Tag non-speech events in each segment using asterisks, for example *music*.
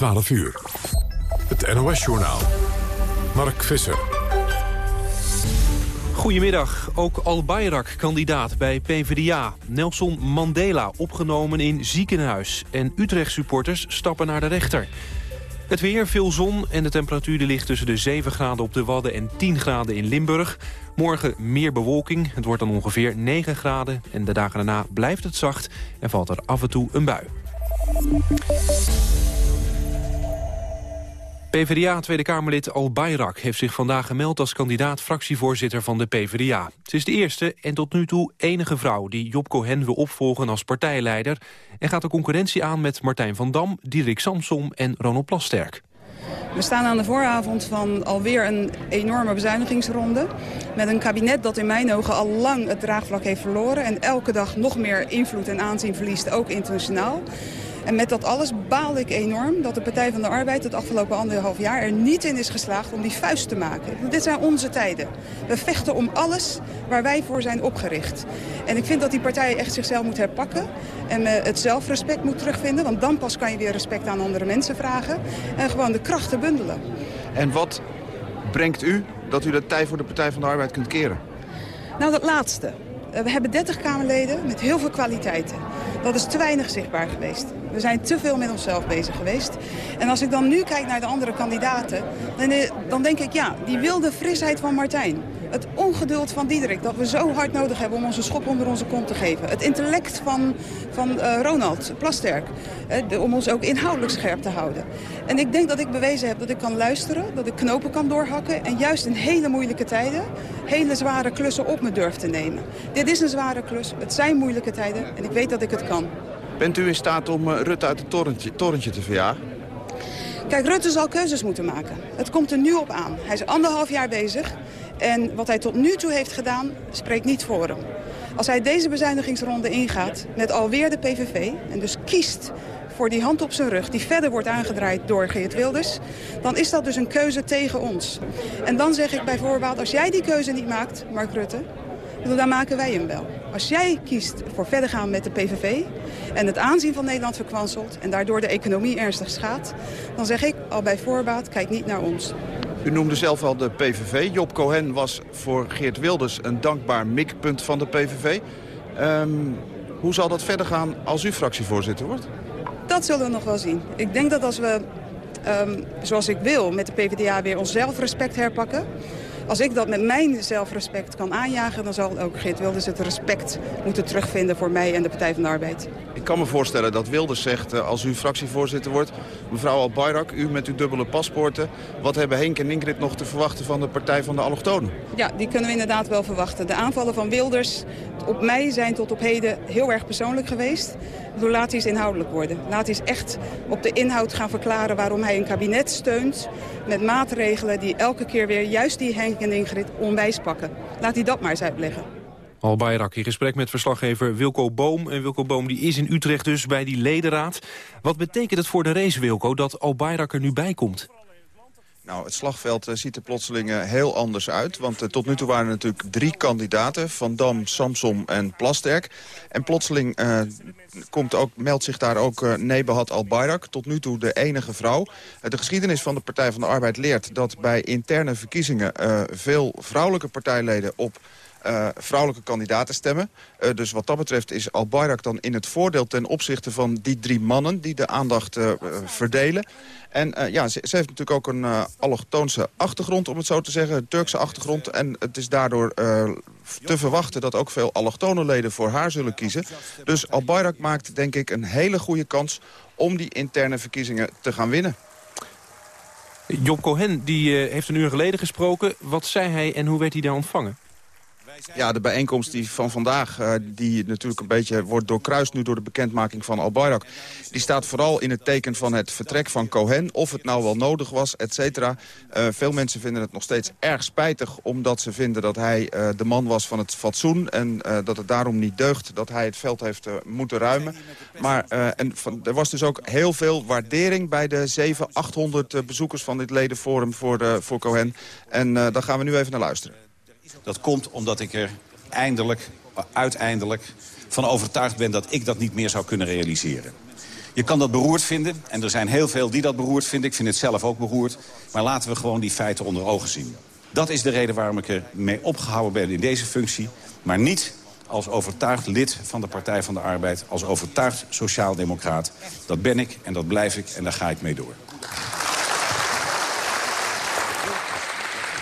12 uur. Het NOS-journaal. Mark Visser. Goedemiddag. Ook Al Bayrak kandidaat bij PvdA. Nelson Mandela opgenomen in ziekenhuis. En Utrecht-supporters stappen naar de rechter. Het weer, veel zon en de temperatuur ligt tussen de 7 graden op de Wadden en 10 graden in Limburg. Morgen meer bewolking, het wordt dan ongeveer 9 graden. En de dagen daarna blijft het zacht en valt er af en toe een bui. PvdA Tweede Kamerlid Al Bayrak heeft zich vandaag gemeld als kandidaat fractievoorzitter van de PvdA. Ze is de eerste en tot nu toe enige vrouw die Job Cohen wil opvolgen als partijleider... en gaat de concurrentie aan met Martijn van Dam, Diederik Samsom en Ronald Plasterk. We staan aan de vooravond van alweer een enorme bezuinigingsronde. Met een kabinet dat in mijn ogen al lang het draagvlak heeft verloren... en elke dag nog meer invloed en aanzien verliest, ook internationaal. En met dat alles baal ik enorm dat de Partij van de Arbeid het afgelopen anderhalf jaar er niet in is geslaagd om die vuist te maken. dit zijn onze tijden. We vechten om alles waar wij voor zijn opgericht. En ik vind dat die partij echt zichzelf moet herpakken en uh, het zelfrespect moet terugvinden. Want dan pas kan je weer respect aan andere mensen vragen. En gewoon de krachten bundelen. En wat brengt u dat u de tijd voor de Partij van de Arbeid kunt keren? Nou, dat laatste. Eh, we hebben 30 Kamerleden met heel veel kwaliteiten. Dat is te weinig zichtbaar geweest. We zijn te veel met onszelf bezig geweest. En als ik dan nu kijk naar de andere kandidaten... dan, eh, dan denk ik, ja, die wilde frisheid van Martijn. Het ongeduld van Diederik, dat we zo hard nodig hebben om onze schop onder onze kont te geven. Het intellect van, van uh, Ronald Plasterk, uh, om ons ook inhoudelijk scherp te houden. En ik denk dat ik bewezen heb dat ik kan luisteren, dat ik knopen kan doorhakken... en juist in hele moeilijke tijden hele zware klussen op me durf te nemen. Dit is een zware klus, het zijn moeilijke tijden en ik weet dat ik het kan. Bent u in staat om uh, Rutte uit het torentje, torentje te verjagen? Kijk, Rutte zal keuzes moeten maken. Het komt er nu op aan. Hij is anderhalf jaar bezig. En wat hij tot nu toe heeft gedaan, spreekt niet voor hem. Als hij deze bezuinigingsronde ingaat met alweer de PVV... en dus kiest voor die hand op zijn rug die verder wordt aangedraaid door Geert Wilders... dan is dat dus een keuze tegen ons. En dan zeg ik bijvoorbeeld, als jij die keuze niet maakt, Mark Rutte... dan maken wij hem wel. Als jij kiest voor verder gaan met de PVV en het aanzien van Nederland verkwanselt... en daardoor de economie ernstig schaadt... dan zeg ik al bij voorbaat, kijk niet naar ons. U noemde zelf al de PVV. Job Cohen was voor Geert Wilders een dankbaar mikpunt van de PVV. Um, hoe zal dat verder gaan als u fractievoorzitter wordt? Dat zullen we nog wel zien. Ik denk dat als we, um, zoals ik wil, met de PvdA weer ons zelfrespect herpakken... Als ik dat met mijn zelfrespect kan aanjagen... dan zal ook Geert Wilders het respect moeten terugvinden voor mij en de Partij van de Arbeid. Ik kan me voorstellen dat Wilders zegt, eh, als u fractievoorzitter wordt... mevrouw Al-Bayrak, u met uw dubbele paspoorten... wat hebben Henk en Ingrid nog te verwachten van de Partij van de Allochtonen? Ja, die kunnen we inderdaad wel verwachten. De aanvallen van Wilders op mij zijn tot op heden heel erg persoonlijk geweest. Door laat hij eens inhoudelijk worden. Laat hij eens echt op de inhoud gaan verklaren waarom hij een kabinet steunt... met maatregelen die elke keer weer juist die Henk en Ingrid onwijs pakken. Laat hij dat maar eens uitleggen. Al Bayrak in gesprek met verslaggever Wilco Boom. En Wilco Boom die is in Utrecht dus bij die ledenraad. Wat betekent het voor de race, Wilco, dat Al Bayrak er nu bij komt? Nou, het slagveld uh, ziet er plotseling uh, heel anders uit. Want uh, tot nu toe waren er natuurlijk drie kandidaten. Van Dam, Samsom en Plasterk. En plotseling komt ook, meldt zich daar ook uh, Nebahat al-Bayrak. Tot nu toe de enige vrouw. de geschiedenis van de Partij van de Arbeid leert dat bij interne verkiezingen... veel vrouwelijke partijleden op uh, vrouwelijke kandidaten stemmen. Uh, dus wat dat betreft is Al-Bayrak dan in het voordeel ten opzichte van die drie mannen... die de aandacht uh, verdelen. En ja, ze, ze, heeft natuurlijk ook een allochtoonse achtergrond, om het zo te zeggen. Een Turkse achtergrond. En het is daardoor te verwachten dat ook veel allochtone leden voor haar zullen kiezen. Dus Al-Bayrak maakt, denk ik, een hele goede kans om die interne verkiezingen te gaan winnen. Job Cohen die, heeft een uur geleden gesproken. Wat zei hij en hoe werd hij daar ontvangen? Ja, de bijeenkomst die van vandaag, uh, die natuurlijk een beetje wordt doorkruist nu door de bekendmaking van Al-Bayrak. Die staat vooral in het teken van het vertrek van Cohen, of het nou wel nodig was, et cetera. Uh, veel mensen vinden het nog steeds erg spijtig, omdat ze vinden dat hij uh, de man was van het fatsoen. En dat het daarom niet deugt dat hij het veld heeft moeten ruimen. Maar en van, er was dus ook heel veel waardering bij de 700, 800 bezoekers van dit ledenforum voor, voor Cohen. En daar gaan we nu even naar luisteren. Dat komt omdat ik er eindelijk, uiteindelijk van overtuigd ben dat ik dat niet meer zou kunnen realiseren. Je kan dat beroerd vinden, en er zijn heel veel die dat beroerd vinden. Ik vind het zelf ook beroerd. Maar laten we gewoon die feiten onder ogen zien. Dat is de reden waarom ik er mee opgehouden ben in deze functie. Maar niet als overtuigd lid van de Partij van de Arbeid... als overtuigd sociaaldemocraat. Dat ben ik en dat blijf ik en daar ga ik mee door.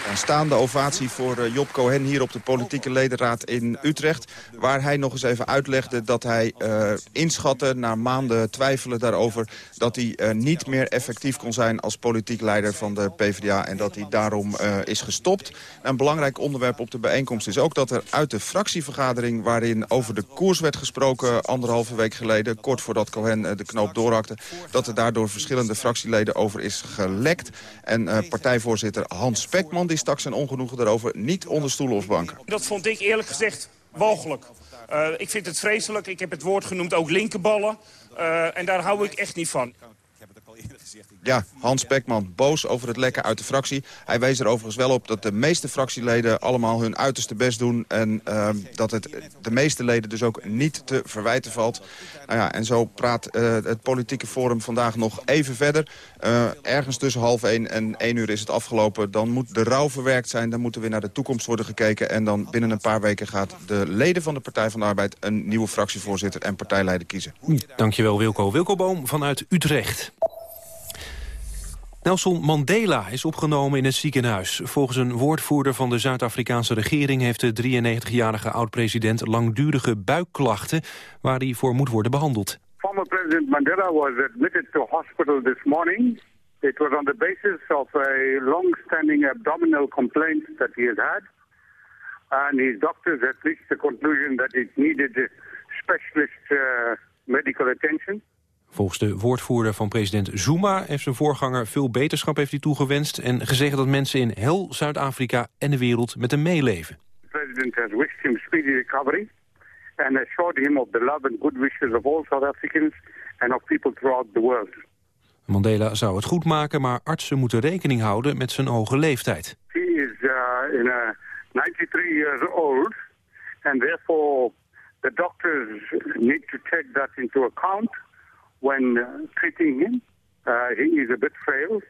Een staande ovatie voor eh, Job Cohen hier op de politieke ledenraad in Utrecht. Waar hij nog eens even uitlegde dat hij uh, inschatte, na maanden twijfelen daarover... dat hij uh, niet meer effectief kon zijn als politiek leider van de PvdA... en dat hij daarom is gestopt. Een belangrijk onderwerp op de bijeenkomst is ook dat er uit de fractievergadering... waarin over de koers werd gesproken anderhalve week geleden... kort voordat Cohen de knoop doorhakte... dat er daardoor verschillende fractieleden over is gelekt. En partijvoorzitter Hans Spekman... Die stak zijn ongenoegen daarover niet onder stoelen of banken. Dat vond ik eerlijk gezegd walgelijk. Uh, ik vind het vreselijk. Ik heb het woord genoemd ook linkerballen. Uh, en daar hou ik echt niet van. Ja, Hans Beckman boos over het lekken uit de fractie. Hij wees er overigens wel op dat de meeste fractieleden allemaal hun uiterste best doen... en uh, dat het de meeste leden dus ook niet te verwijten valt. Nou ja, en zo praat uh, het politieke forum vandaag nog even verder. Uh, ergens tussen half één en één uur is het afgelopen. Dan moet de rouw verwerkt zijn, dan moeten we naar de toekomst worden gekeken... en dan binnen een paar weken gaat de leden van de Partij van de Arbeid... een nieuwe fractievoorzitter en partijleider kiezen. Dankjewel Wilco. Wilco Boom vanuit Utrecht. Nelson Mandela is opgenomen in het ziekenhuis. Volgens een woordvoerder van de Zuid-Afrikaanse regering... heeft de 93-jarige oud-president langdurige buikklachten... waar hij voor moet worden behandeld. Former President Mandela was admitted to hospital this morning. It was on the basis of a long-standing abdominal complaint that he has had. And his doctors had reached the conclusion that it needed specialist uh, medical attention. Volgens de woordvoerder van president Zuma heeft zijn voorganger veel beterschap heeft hij toegewenst en gezegd dat mensen in heel Zuid-Afrika en de wereld met hem meeleven. The president has wished him speedy recovery and assured him of the love and good wishes of all South Africans and of people throughout the world. Mandela zou het goed maken, maar artsen moeten rekening houden met zijn hoge leeftijd. He is uh, in a 93 years old and therefore the doctors need to take that into account when uh, treating him. Uh, he is a bit frail,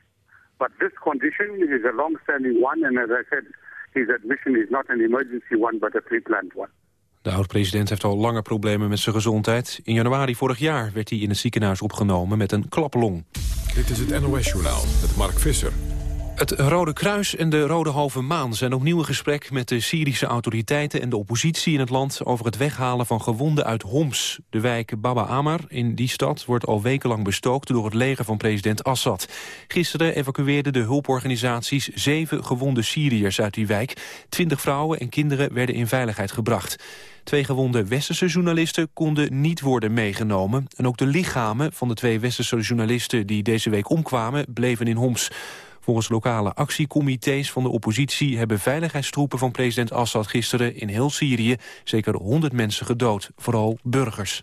but this condition is a long-standing one, and as I said, his admission is not an emergency one, but a pre-planned one. De oud-president heeft al lange problemen met zijn gezondheid. In januari vorig jaar werd hij in het ziekenhuis opgenomen met een klaplong. Dit is het NOS-journaal met Mark Visser. Het Rode Kruis en de Rode Halve Maan zijn opnieuw in gesprek met de Syrische autoriteiten en de oppositie in het land over het weghalen van gewonden uit Homs. De wijk Baba Amar in die stad wordt al wekenlang bestookt door het leger van president Assad. Gisteren evacueerden de hulporganisaties zeven gewonde Syriërs uit die wijk. Twintig vrouwen en kinderen werden in veiligheid gebracht. Twee gewonde westerse journalisten konden niet worden meegenomen. En ook de lichamen van de twee westerse journalisten die deze week omkwamen bleven in Homs. Volgens lokale actiecomité's van de oppositie hebben veiligheidstroepen van president Assad gisteren in heel Syrië zeker 100 mensen gedood, vooral burgers.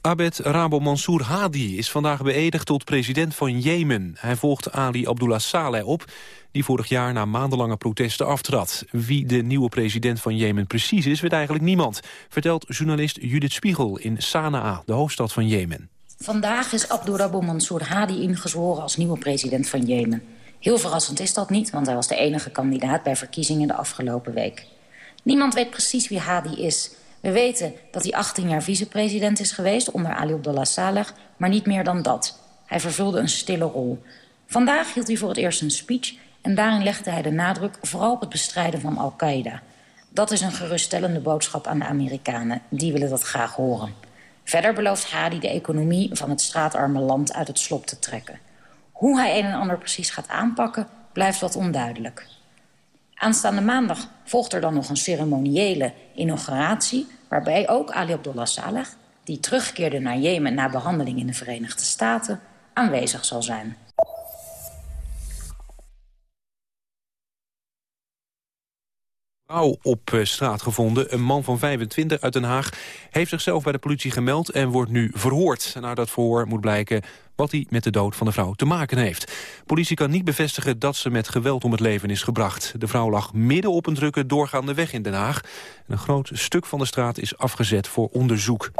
Abed Rabo Mansour Hadi is vandaag beëdigd tot president van Jemen. Hij volgt Ali Abdullah Saleh op, die vorig jaar na maandenlange protesten aftrad. Wie de nieuwe president van Jemen precies is, weet eigenlijk niemand, vertelt journalist Judith Spiegel in Sanaa, de hoofdstad van Jemen. Vandaag is Abdurrahman Mansour Hadi ingezworen als nieuwe president van Jemen. Heel verrassend is dat niet, want hij was de enige kandidaat bij verkiezingen de afgelopen week. Niemand weet precies wie Hadi is. We weten dat hij 18 jaar vicepresident is geweest onder Ali Abdullah Saleh, maar niet meer dan dat. Hij vervulde een stille rol. Vandaag hield hij voor het eerst een speech en daarin legde hij de nadruk vooral op het bestrijden van Al-Qaeda. Dat is een geruststellende boodschap aan de Amerikanen. Die willen dat graag horen. Verder belooft Hadi de economie van het straatarme land uit het slop te trekken. Hoe hij een en ander precies gaat aanpakken, blijft wat onduidelijk. Aanstaande maandag volgt er dan nog een ceremoniële inauguratie... waarbij ook Ali Abdullah Saleh, die terugkeerde naar Jemen... na behandeling in de Verenigde Staten, aanwezig zal zijn. Vrouw op eh, straat gevonden. Een man van 25 uit Den Haag heeft zichzelf bij de politie gemeld... en wordt nu verhoord. Na dat verhoor moet blijken wat hij met de dood van de vrouw te maken heeft. Politie kan niet bevestigen dat ze met geweld om het leven is gebracht. De vrouw lag midden op een drukke doorgaande weg in Den Haag. En een groot stuk van de straat is afgezet voor onderzoek.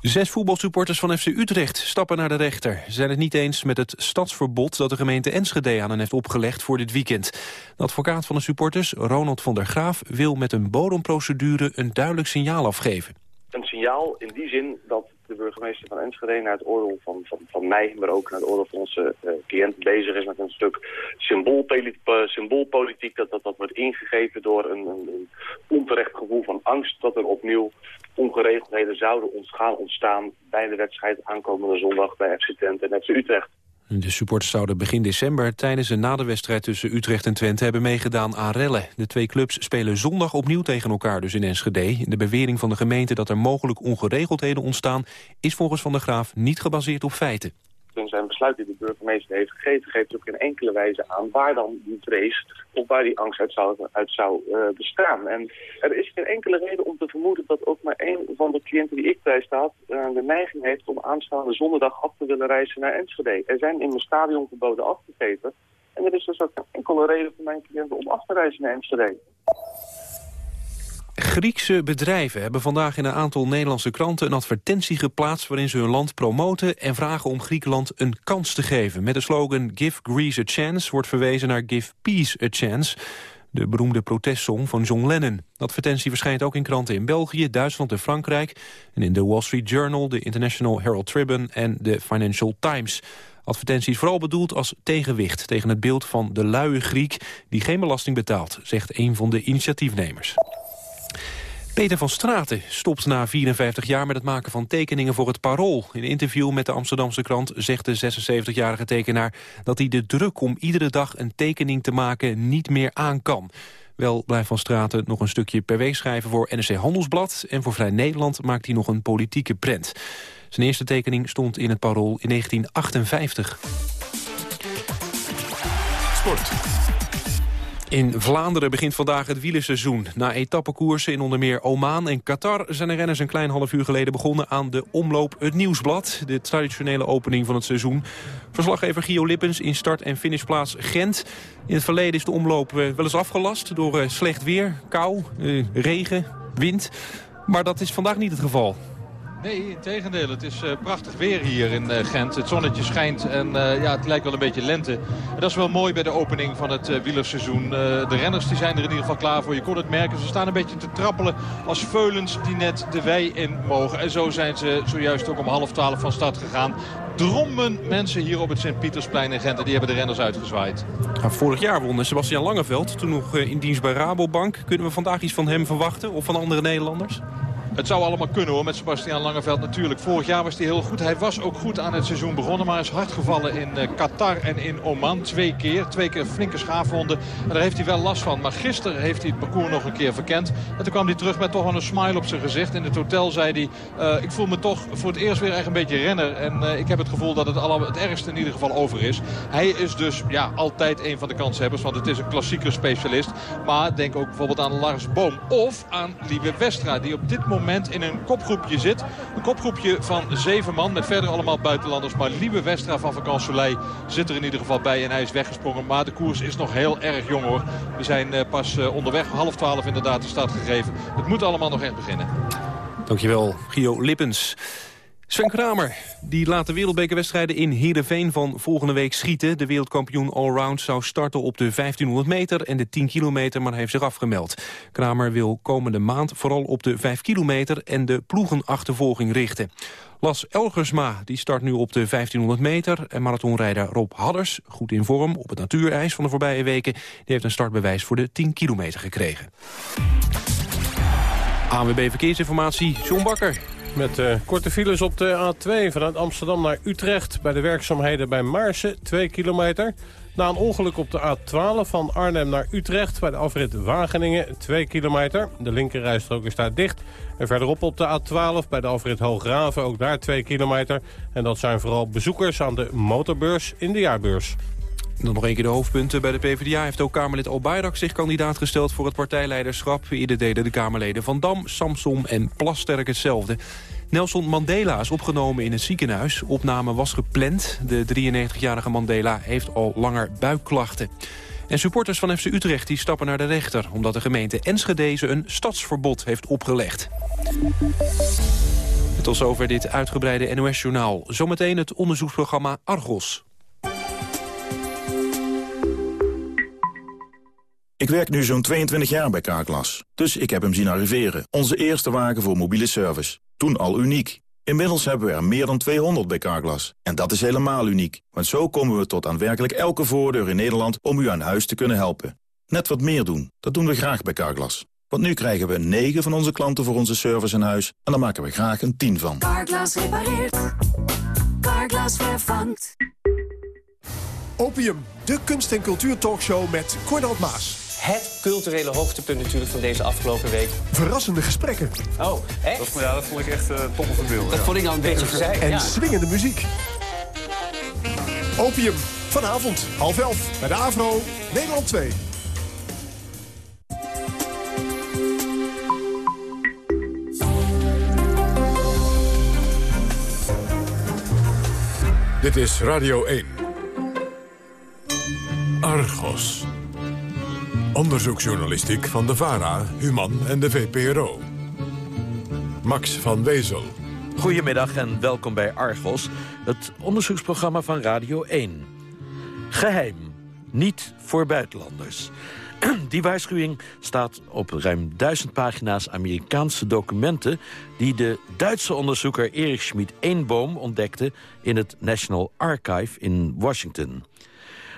Zes voetbalsupporters van FC Utrecht stappen naar de rechter. Ze zijn het niet eens met het stadsverbod dat de gemeente Enschede aan hen heeft opgelegd voor dit weekend. De advocaat van de supporters, Ronald van der Graaf, wil met een bodemprocedure een duidelijk signaal afgeven. Een signaal in die zin dat de burgemeester van Enschede naar het oordeel van, van, van mij, maar ook naar het oordeel van onze uh, cliënt bezig is met een stuk symboolpolitiek, uh, symboolpolitiek dat, dat dat wordt ingegeven door een, een onterecht gevoel van angst dat er opnieuw ongeregeldheden zouden gaan ontstaan bij de wedstrijd aankomende zondag bij FC Twente en FC Utrecht. De supporters zouden begin december tijdens een wedstrijd tussen Utrecht en Twente hebben meegedaan aan rellen. De twee clubs spelen zondag opnieuw tegen elkaar dus in Enschede. De bewering van de gemeente dat er mogelijk ongeregeldheden ontstaan is volgens Van der Graaf niet gebaseerd op feiten in zijn besluit die de burgemeester heeft gegeven... geeft ook in enkele wijze aan waar dan die vrees of waar die angst uit zou, uit zou uh, bestaan. En er is geen enkele reden om te vermoeden dat ook maar één van de cliënten die ik bijstaat... Uh, de neiging heeft om aanstaande zondag af te willen reizen naar Enschede. Er zijn in mijn stadionverboden afgegeven. En er is dus ook geen enkele reden voor mijn cliënten om af te reizen naar Enschede. Griekse bedrijven hebben vandaag in een aantal Nederlandse kranten een advertentie geplaatst waarin ze hun land promoten en vragen om Griekenland een kans te geven. Met de slogan Give Greece a Chance wordt verwezen naar Give Peace a Chance, de beroemde protestsong van John Lennon. De advertentie verschijnt ook in kranten in België, Duitsland en Frankrijk en in de Wall Street Journal, de International Herald Tribune en de Financial Times. Advertentie is vooral bedoeld als tegenwicht tegen het beeld van de luie Griek die geen belasting betaalt, zegt een van de initiatiefnemers. Peter van Straten stopt na 54 jaar met het maken van tekeningen voor het Parool. In een interview met de Amsterdamse krant zegt de 76-jarige tekenaar... dat hij de druk om iedere dag een tekening te maken niet meer aan kan. Wel blijft Van Straten nog een stukje per week schrijven voor NRC Handelsblad... en voor Vrij Nederland maakt hij nog een politieke prent. Zijn eerste tekening stond in het Parool in 1958. Sport. In Vlaanderen begint vandaag het wielerseizoen. Na etappekoersen in onder meer Oman en Qatar... zijn de renners een klein half uur geleden begonnen aan de Omloop Het Nieuwsblad. De traditionele opening van het seizoen. Verslaggever Gio Lippens in start- en finishplaats Gent. In het verleden is de omloop eh, wel eens afgelast door eh, slecht weer, kou, eh, regen, wind. Maar dat is vandaag niet het geval. Nee, in tegendeel. Het is uh, prachtig weer hier in uh, Gent. Het zonnetje schijnt en uh, ja, het lijkt wel een beetje lente. En dat is wel mooi bij de opening van het wielerseizoen. de renners die zijn er in ieder geval klaar voor. Je kon het merken, ze staan een beetje te trappelen als veulens die net de wei in mogen. En zo zijn ze zojuist ook om half twaalf van start gegaan. Drommen mensen hier op het Sint-Pietersplein in Gent. En die hebben de renners uitgezwaaid. Nou, vorig jaar won Sebastian Langeveld. Toen nog in dienst bij Rabobank. Kunnen we vandaag iets van hem verwachten? Of van andere Nederlanders? Het zou allemaal kunnen hoor met Sebastian Langeveld natuurlijk. Vorig jaar was hij heel goed. Hij was ook goed aan het seizoen begonnen. Maar is hard gevallen in uh, Qatar en in Oman. Twee keer. Twee keer flinke schaafwonden. En daar heeft hij wel last van. Maar gisteren heeft hij het parcours nog een keer verkend. En toen kwam hij terug met toch wel een smile op zijn gezicht. In het hotel zei hij... Uh, ik voel me toch voor het eerst weer echt een beetje renner. En uh, ik heb het gevoel dat het, alle, het ergste in ieder geval over is. Hij is dus ja, altijd een van de kanshebbers. Want het is een klassieker specialist. Maar denk ook bijvoorbeeld aan Lars Boom. Of aan Liebe Westra. Die op dit moment in een kopgroepje zit. Een kopgroepje van zeven man met verder allemaal buitenlanders. Maar Liebe Westra van Vakant Soleil zit er in ieder geval bij en hij is weggesprongen. Maar de koers is nog heel erg jong hoor. We zijn uh, pas uh, onderweg, half twaalf inderdaad de start gegeven. Het moet allemaal nog echt beginnen. Dankjewel, Gio Lippens. Sven Kramer die laat de wereldbekerwedstrijden in Heerenveen van volgende week schieten. De wereldkampioen allround zou starten op de 1500 meter en de 10 kilometer, maar heeft zich afgemeld. Kramer wil komende maand vooral op de 5 kilometer en de ploegenachtervolging richten. Las Elgersma die start nu op de 1500 meter. En marathonrijder Rob Hadders, goed in vorm op het natuurijs van de voorbije weken... die heeft een startbewijs voor de 10 kilometer gekregen. ANWB Verkeersinformatie, John Bakker. Met uh, korte files op de A2 vanuit Amsterdam naar Utrecht... bij de werkzaamheden bij Maarsen, 2 kilometer. Na een ongeluk op de A12 van Arnhem naar Utrecht... bij de afrit Wageningen, 2 kilometer. De linkerrijstrook is daar dicht. En verderop op de A12 bij de afrit Hoograven, ook daar 2 kilometer. En dat zijn vooral bezoekers aan de motorbeurs in de jaarbeurs. Dan nog een keer de hoofdpunten. Bij de PvdA heeft ook Kamerlid Al zich kandidaat gesteld voor het partijleiderschap. Ieder deden de Kamerleden Van Dam, Samsom en Plasterk hetzelfde. Nelson Mandela is opgenomen in het ziekenhuis. Opname was gepland. De 93-jarige Mandela heeft al langer buikklachten. En supporters van FC Utrecht die stappen naar de rechter... omdat de gemeente Enschede een stadsverbod heeft opgelegd Tot zover dit uitgebreide NOS-journaal. Zometeen het onderzoeksprogramma Argos. Ik werk nu zo'n 22 jaar bij Carglass, dus ik heb hem zien arriveren. Onze eerste wagen voor mobiele service. Toen al uniek. Inmiddels hebben we er meer dan 200 bij Carglass. En dat is helemaal uniek, want zo komen we tot aan werkelijk elke voordeur in Nederland om u aan huis te kunnen helpen. Net wat meer doen, dat doen we graag bij Carglass. Want nu krijgen we 9 van onze klanten voor onze service in huis en daar maken we graag een 10 van. Carglass repareert. Carglass vervangt. Opium, de kunst- en cultuurtalkshow met Cornald Maas. Het culturele hoogtepunt natuurlijk van deze afgelopen week. Verrassende gesprekken. Oh, echt? Dat, ja, dat vond ik echt uh, top of beeld. Dat ja. vond ik nou een beetje verzeild. En ja. swingende muziek. Opium, vanavond, half elf, bij de AVRO, Nederland 2. Dit is Radio 1. Argos. Onderzoeksjournalistiek van de VARA, Human en de VPRO. Max van Wezel. Goedemiddag en welkom bij Argos, het onderzoeksprogramma van Radio 1. Geheim, niet voor buitenlanders. *clears throat* Die waarschuwing staat op ruim duizend pagina's Amerikaanse documenten... die de Duitse onderzoeker Erich Schmid-Eenboom ontdekte... in het National Archive in Washington.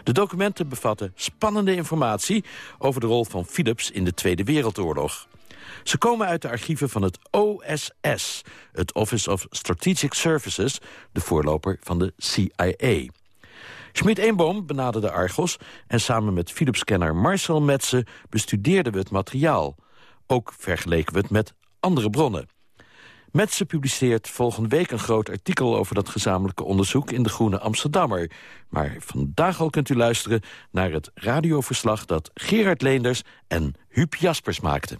De documenten bevatten spannende informatie... over de rol van Philips in de Tweede Wereldoorlog. Ze komen uit de archieven van het OSS, het Office of Strategic Services... de voorloper van de CIA. Schmid-Eenboom benaderde Argos en samen met Philips-kenner Marcel Metsen bestudeerden we het materiaal. Ook vergeleken we het met andere bronnen. Metsen publiceert volgende week een groot artikel over dat gezamenlijke onderzoek in de Groene Amsterdammer. Maar vandaag al kunt u luisteren naar het radioverslag dat Gerard Leenders en Huub Jaspers maakten.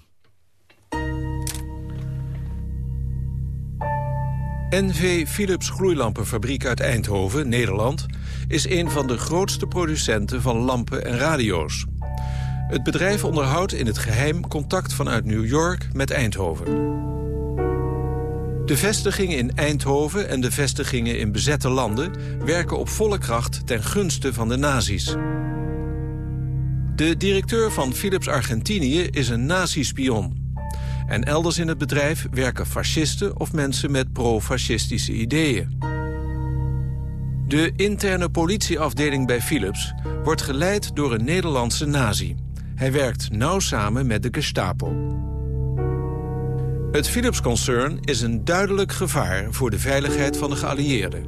NV Philips Gloeilampenfabriek uit Eindhoven, Nederland... is een van de grootste producenten van lampen en radio's. Het bedrijf onderhoudt in het geheim contact vanuit New York met Eindhoven. De vestigingen in Eindhoven en de vestigingen in bezette landen... werken op volle kracht ten gunste van de nazi's. De directeur van Philips Argentinië is een nazi-spion... En elders in het bedrijf werken fascisten of mensen met pro-fascistische ideeën. De interne politieafdeling bij Philips wordt geleid door een Nederlandse nazi. Hij werkt nauw samen met de Gestapo. Het Philips-concern is een duidelijk gevaar voor de veiligheid van de geallieerden.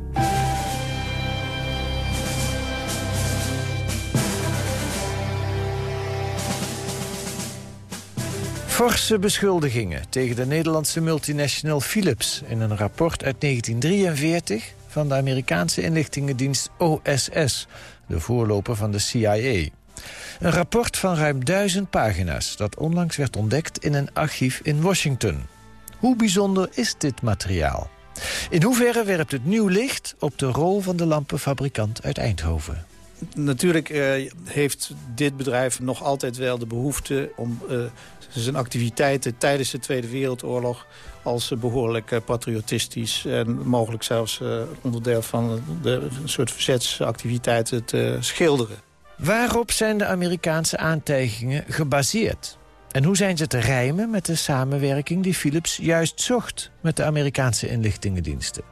Forse beschuldigingen tegen de Nederlandse multinational Philips... in een rapport uit 1943 van de Amerikaanse inlichtingendienst OSS... de voorloper van de CIA. Een rapport van ruim duizend pagina's... dat onlangs werd ontdekt in een archief in Washington. Hoe bijzonder is dit materiaal? In hoeverre werpt het nieuw licht op de rol van de lampenfabrikant uit Eindhoven? Natuurlijk uh, heeft dit bedrijf nog altijd wel de behoefte om uh, zijn activiteiten tijdens de Tweede Wereldoorlog als uh, behoorlijk patriotistisch en mogelijk zelfs onderdeel van de een soort verzetsactiviteiten te schilderen. Waarop zijn de Amerikaanse aantijgingen gebaseerd? En hoe zijn ze te rijmen met de samenwerking die Philips juist zocht met de Amerikaanse inlichtingendiensten?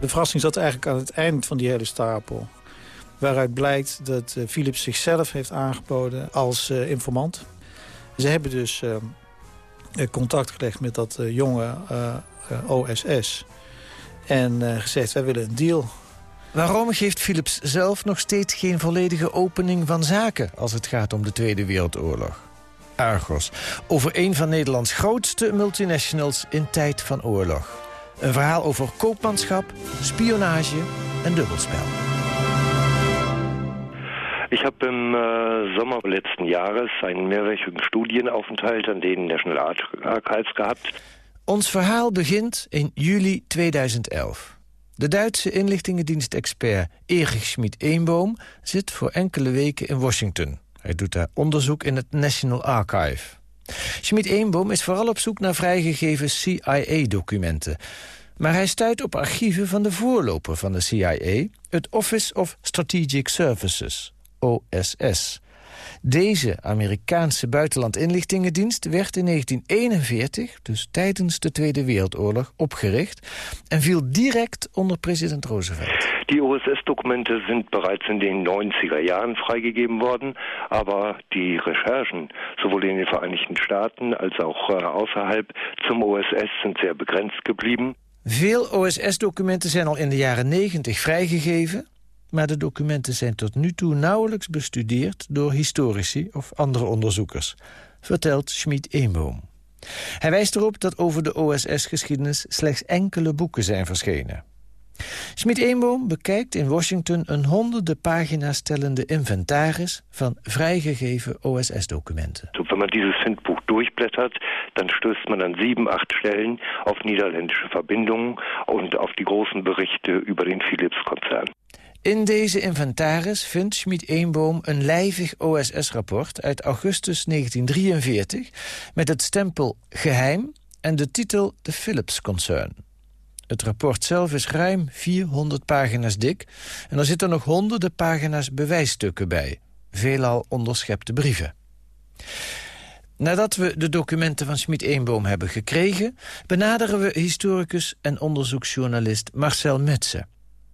De verrassing zat eigenlijk aan het eind van die hele stapel. Waaruit blijkt dat uh, Philips zichzelf heeft aangeboden als uh, informant. Ze hebben dus uh, contact gelegd met dat jonge OSS. En gezegd, wij willen een deal. Waarom geeft Philips zelf nog steeds geen volledige opening van zaken... als het gaat om de Tweede Wereldoorlog? Argos, over een van Nederlands grootste multinationals in tijd van oorlog. Een verhaal over koopmanschap, spionage en dubbelspel. Ich habe im äh, Sommer letzten Jahres einen mehrwöchigen Studienaufenthalt an den National Archives gehabt. Ons verhaal begint in juli 2011. De Duitse inlichtingendienstexpert Erich Schmid-Eenboom zit voor enkele weken in Washington. Hij doet daar onderzoek in het National Archive. Schmid-Eenboom is vooral op zoek naar vrijgegeven CIA-documenten. Maar hij stuit op archieven van de voorloper van de CIA... het Office of Strategic Services, OSS. Deze Amerikaanse buitenlandinlichtingendienst werd in 1941... dus tijdens de Tweede Wereldoorlog, opgericht... en viel direct onder president Roosevelt. Die OSS-Dokumente sind bereits in den 90er Jahren freigegeben worden, aber die Recherchen, sowohl in den Vereinigten Staaten als auch äh, außerhalb zum OSS, sind sehr begrenzt geblieben. Veel OSS-documenten zijn al in de jaren 90 vrijgegeven... maar de documenten zijn tot nu toe nauwelijks bestudeerd... door historici of andere onderzoekers, vertelt Schmid-Eenboom. Hij wijst erop dat over de OSS-geschiedenis slechts enkele boeken zijn verschenen. Schmid-Eenboom bekijkt in Washington een honderden pagina's tellende inventaris van vrijgegeven OSS-documenten. Wenn man dieses Handbuch durchblättert, dann stößt man an sieben, acht Stellen auf niederländische Verbindungen und auf die großen Berichte über den Philips-Konzern. In deze inventaris vindt Schmid-Eenboom een lijvig OSS-rapport uit augustus 1943... met het stempel geheim en de titel The Philips Concern. Het rapport zelf is ruim 400 pagina's dik... en er zitten nog honderden pagina's bewijsstukken bij. Veelal onderschepte brieven. Nadat we de documenten van Schmid-Eenboom hebben gekregen... benaderen we historicus en onderzoeksjournalist Marcel Metze.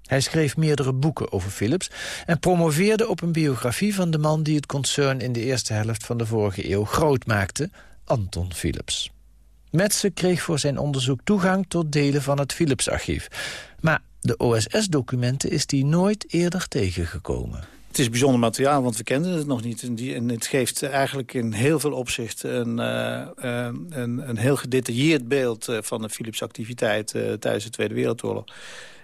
Hij schreef meerdere boeken over Philips... en promoveerde op een biografie van de man die het concern... in de eerste helft van de vorige eeuw groot maakte, Anton Philips. Metze kreeg voor zijn onderzoek toegang tot delen van het Philips-archief. Maar de OSS-documenten is hij nooit eerder tegengekomen. Het is bijzonder materiaal, want we kenden het nog niet. En, die, het geeft eigenlijk in heel veel opzichten een, uh, een, een, heel gedetailleerd beeld uh, van de Philips-activiteit tijdens de Tweede Wereldoorlog.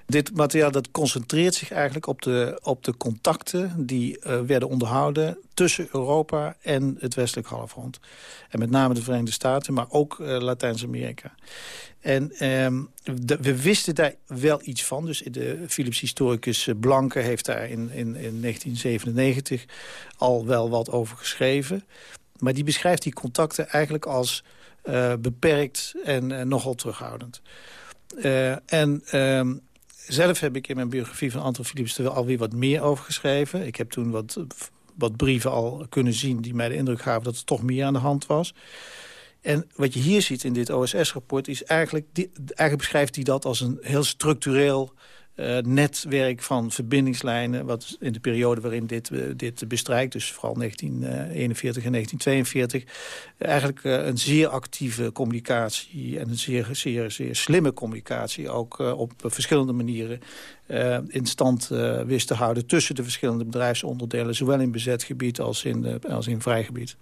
Dit materiaal dat concentreert zich eigenlijk op de, op de contacten... die uh, werden onderhouden tussen Europa en het westelijk halfrond. En met name de Verenigde Staten, maar ook uh, Latijns-Amerika. En de, we wisten daar wel iets van. Dus de Philips-historicus Blanke heeft daar in, in, in 1997 al wel wat over geschreven. Maar die beschrijft die contacten eigenlijk als uh, beperkt en nogal terughoudend. en... Zelf heb ik in mijn biografie van Anton Philips er alweer wat meer over geschreven. Ik heb toen wat, wat brieven al kunnen zien die mij de indruk gaven dat er toch meer aan de hand was. En wat je hier ziet in dit OSS-rapport is eigenlijk, die, eigenlijk beschrijft hij dat als een heel structureel uh, netwerk van verbindingslijnen... wat in de periode waarin dit, uh, dit bestrijkt, dus vooral 1941 en 1942... eigenlijk een zeer actieve communicatie en een zeer, zeer, zeer slimme communicatie... ook op verschillende manieren in stand wist te houden... tussen de verschillende bedrijfsonderdelen, zowel in bezet gebied als in, als in vrijgebied.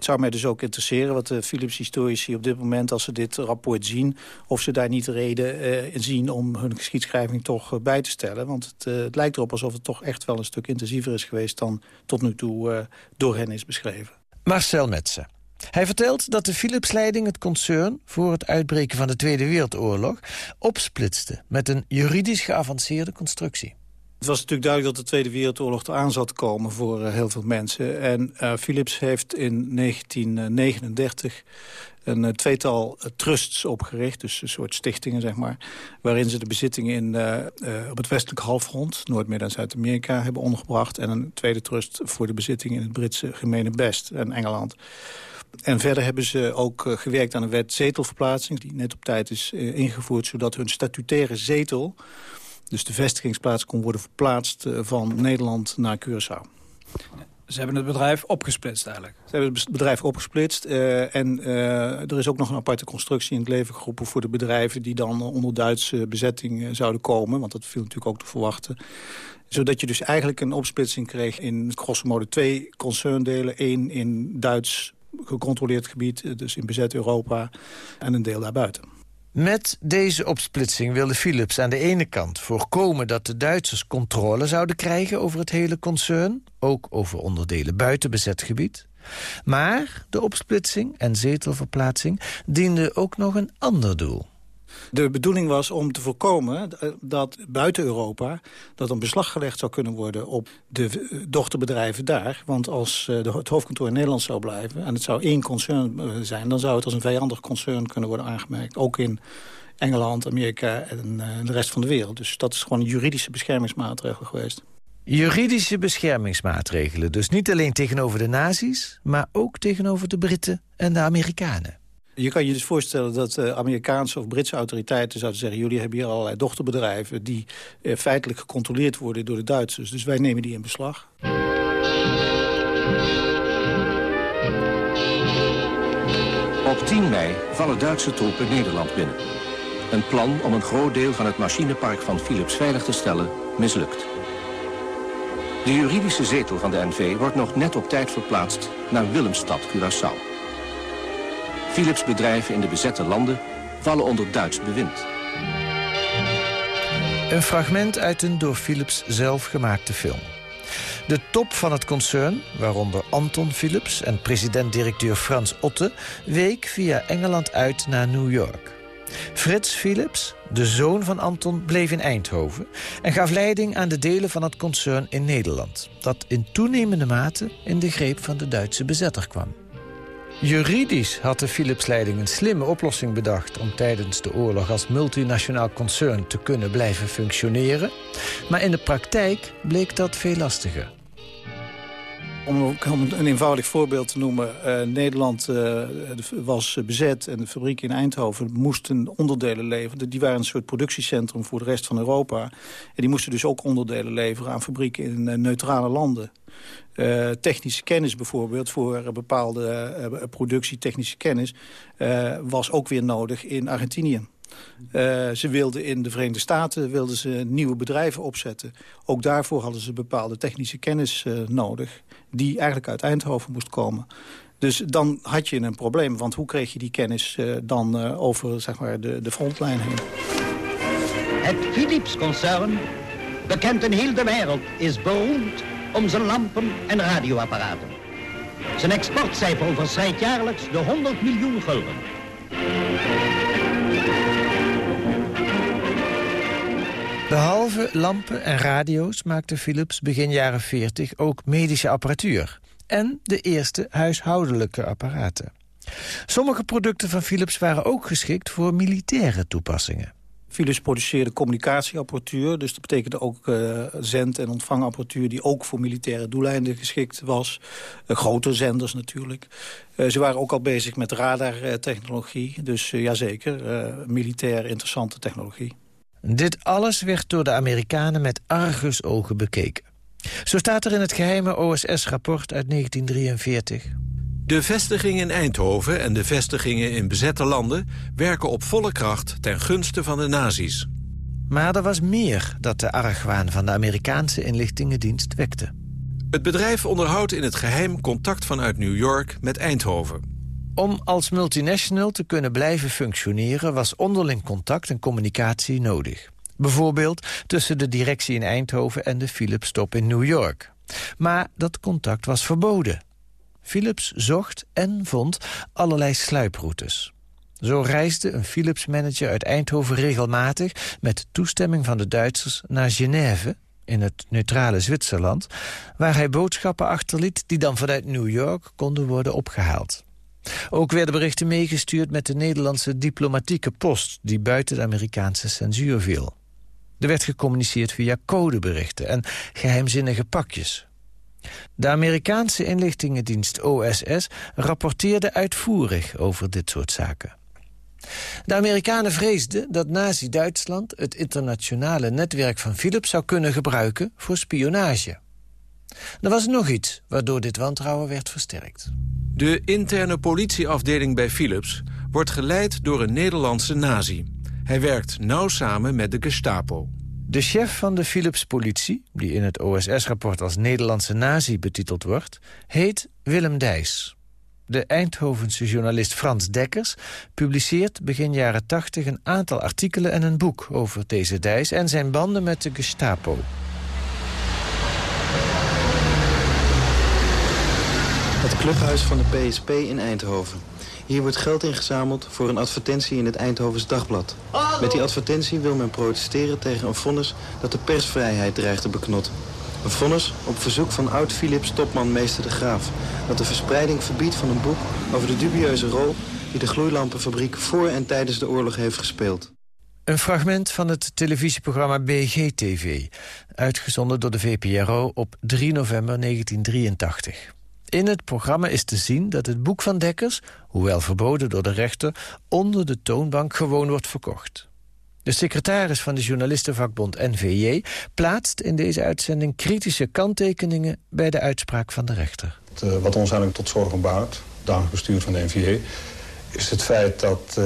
Het zou mij dus ook interesseren wat de Philips-historici op dit moment... als ze dit rapport zien, of ze daar niet reden uh, in zien... om hun geschiedschrijving toch uh, bij te stellen. Want het, uh, het, lijkt erop alsof het toch echt wel een stuk intensiever is geweest... dan tot nu toe door hen is beschreven. Marcel Metze. Hij vertelt dat de Philips-leiding het concern... voor het uitbreken van de Tweede Wereldoorlog opsplitste... met een juridisch geavanceerde constructie. Het was natuurlijk duidelijk dat de Tweede Wereldoorlog eraan zat te komen voor uh, heel veel mensen. En uh, Philips heeft in 1939 een uh, tweetal trusts opgericht, dus een soort stichtingen zeg maar, waarin ze de bezittingen in, op het westelijk halfrond, Noord-Midden- en Zuid-Amerika, hebben ondergebracht. En een tweede trust voor de bezittingen in het Britse gemene best en Engeland. En verder hebben ze ook gewerkt aan een wet zetelverplaatsing... die net op tijd is ingevoerd... zodat hun statutaire zetel dus de vestigingsplaats kon worden verplaatst uh, van Nederland naar Curaçao. Ze hebben het bedrijf opgesplitst eigenlijk? Ze hebben het bedrijf opgesplitst. Uh, en uh, er is ook nog een aparte constructie in het leven geroepen... voor de bedrijven die dan onder Duitse bezetting zouden komen. Want dat viel natuurlijk ook te verwachten zodat je dus eigenlijk een opsplitsing kreeg in grosso modo twee concerndelen. één in Duits gecontroleerd gebied, dus in bezet Europa, en een deel daarbuiten. Met deze opsplitsing wilde Philips aan de ene kant voorkomen dat de Duitsers controle zouden krijgen over het hele concern, ook over onderdelen buiten bezet gebied. Maar de opsplitsing en zetelverplaatsing dienden ook nog een ander doel. De bedoeling was om te voorkomen dat buiten Europa... dat een beslag gelegd zou kunnen worden op de dochterbedrijven daar. Want als eh, het hoofdkantoor in Nederland zou blijven... en het zou één concern eh, zijn... dan zou het als een vijandig concern kunnen worden aangemerkt. Ook in Engeland, Amerika en eh, de rest van de wereld. Dus dat is gewoon een juridische beschermingsmaatregel geweest. Juridische beschermingsmaatregelen. Dus niet alleen tegenover de nazi's... maar ook tegenover de Britten en de Amerikanen. Je kan je dus voorstellen dat uh, Amerikaanse of Britse autoriteiten zouden zeggen... jullie hebben hier allerlei dochterbedrijven die uh, feitelijk gecontroleerd worden door de Duitsers. Dus wij nemen die in beslag. Op 10 mei vallen Duitse troepen Nederland binnen. Een plan om een groot deel van het machinepark van Philips veilig te stellen mislukt. De juridische zetel van de NV wordt nog net op tijd verplaatst naar Willemstad, Curaçao. Philips bedrijven in de bezette landen vallen onder Duits bewind. Een fragment uit een door Philips zelf gemaakte film. De top van het concern, waaronder Anton Philips en president-directeur Frans Otte... week via Engeland uit naar New York. Frits Philips, de zoon van Anton, bleef in Eindhoven... en gaf leiding aan de delen van het concern in Nederland... dat in toenemende mate in de greep van de Duitse bezetter kwam. Juridisch had de Philips-leiding een slimme oplossing bedacht... om tijdens de oorlog als multinationaal concern te kunnen blijven functioneren. Maar in de praktijk bleek dat veel lastiger. Om een eenvoudig voorbeeld te noemen. Uh, Nederland uh, was bezet en de fabriek in Eindhoven moesten onderdelen leveren. Die waren een soort productiecentrum voor de rest van Europa. En die moesten dus ook onderdelen leveren aan fabrieken in uh, neutrale landen. Technische kennis bijvoorbeeld voor bepaalde uh, productie, technische kennis... Was ook weer nodig in Argentinië. Ze wilden in de Verenigde Staten wilden ze nieuwe bedrijven opzetten. Ook daarvoor hadden ze bepaalde technische kennis nodig... die eigenlijk uit Eindhoven moest komen. Dus dan had je een probleem, want hoe kreeg je die kennis dan over zeg maar, de, de frontlijn heen? Het Philips-concern, bekend in heel de wereld, is beroemd om zijn lampen en radioapparaten. Zijn exportcijfer overschrijdt jaarlijks de 100 miljoen gulden. Behalve lampen en radio's maakte Philips begin jaren 40 ook medische apparatuur. En de eerste huishoudelijke apparaten. Sommige producten van Philips waren ook geschikt voor militaire toepassingen. Philips produceerde communicatieapparatuur. Dus dat betekende ook uh, zend- en ontvangapparatuur... die ook voor militaire doeleinden geschikt was. Uh, grote zenders natuurlijk. Uh, ze waren ook al bezig met radartechnologie. Dus jazeker, militair interessante technologie. Dit alles werd door de Amerikanen met argusogen bekeken. Zo staat er in het geheime OSS-rapport uit 1943... De vestigingen in Eindhoven en de vestigingen in bezette landen... werken op volle kracht ten gunste van de nazi's. Maar er was meer dat de argwaan van de Amerikaanse inlichtingendienst wekte. Het bedrijf onderhoudt in het geheim contact vanuit New York met Eindhoven. Om als multinational te kunnen blijven functioneren... was onderling contact en communicatie nodig. Bijvoorbeeld tussen de directie in Eindhoven en de Philips-top in New York. Maar dat contact was verboden... Philips zocht en vond allerlei sluiproutes. Zo reisde een Philips-manager uit Eindhoven regelmatig... met toestemming van de Duitsers naar Genève, in het neutrale Zwitserland... waar hij boodschappen achterliet die dan vanuit New York konden worden opgehaald. Ook werden berichten meegestuurd met de Nederlandse diplomatieke post... die buiten de Amerikaanse censuur viel. Er werd gecommuniceerd via codeberichten en geheimzinnige pakjes... De Amerikaanse inlichtingendienst OSS rapporteerde uitvoerig over dit soort zaken. De Amerikanen vreesden dat Nazi-Duitsland het internationale netwerk van Philips zou kunnen gebruiken voor spionage. Er was nog iets waardoor dit wantrouwen werd versterkt. De interne politieafdeling bij Philips wordt geleid door een Nederlandse nazi. Hij werkt nauw samen met de Gestapo. De chef van de Philips-politie, die in het OSS-rapport als Nederlandse nazi betiteld wordt, heet Willem Dijs. De Eindhovense journalist Frans Dekkers publiceert begin jaren 80 een aantal artikelen en een boek over deze Dijs en zijn banden met de Gestapo. Het clubhuis van de PSP in Eindhoven. Hier wordt geld ingezameld voor een advertentie in het Eindhovens Dagblad. Met die advertentie wil men protesteren tegen een vonnis dat de persvrijheid dreigt te beknotten. Een vonnis op verzoek van oud-Philips topman meester de Graaf... dat de verspreiding verbiedt van een boek over de dubieuze rol... die de gloeilampenfabriek voor en tijdens de oorlog heeft gespeeld. Een fragment van het televisieprogramma BGTV, uitgezonden door de VPRO op 3 november 1983. In het programma is te zien dat het boek van Dekkers, hoewel verboden door de rechter, onder de toonbank gewoon wordt verkocht. De secretaris van de journalistenvakbond NVJ plaatst in deze uitzending kritische kanttekeningen bij de uitspraak van de rechter. Uh, wat ons eigenlijk tot zorgen baart, dagelijks bestuur van de NVJ, is het feit dat uh,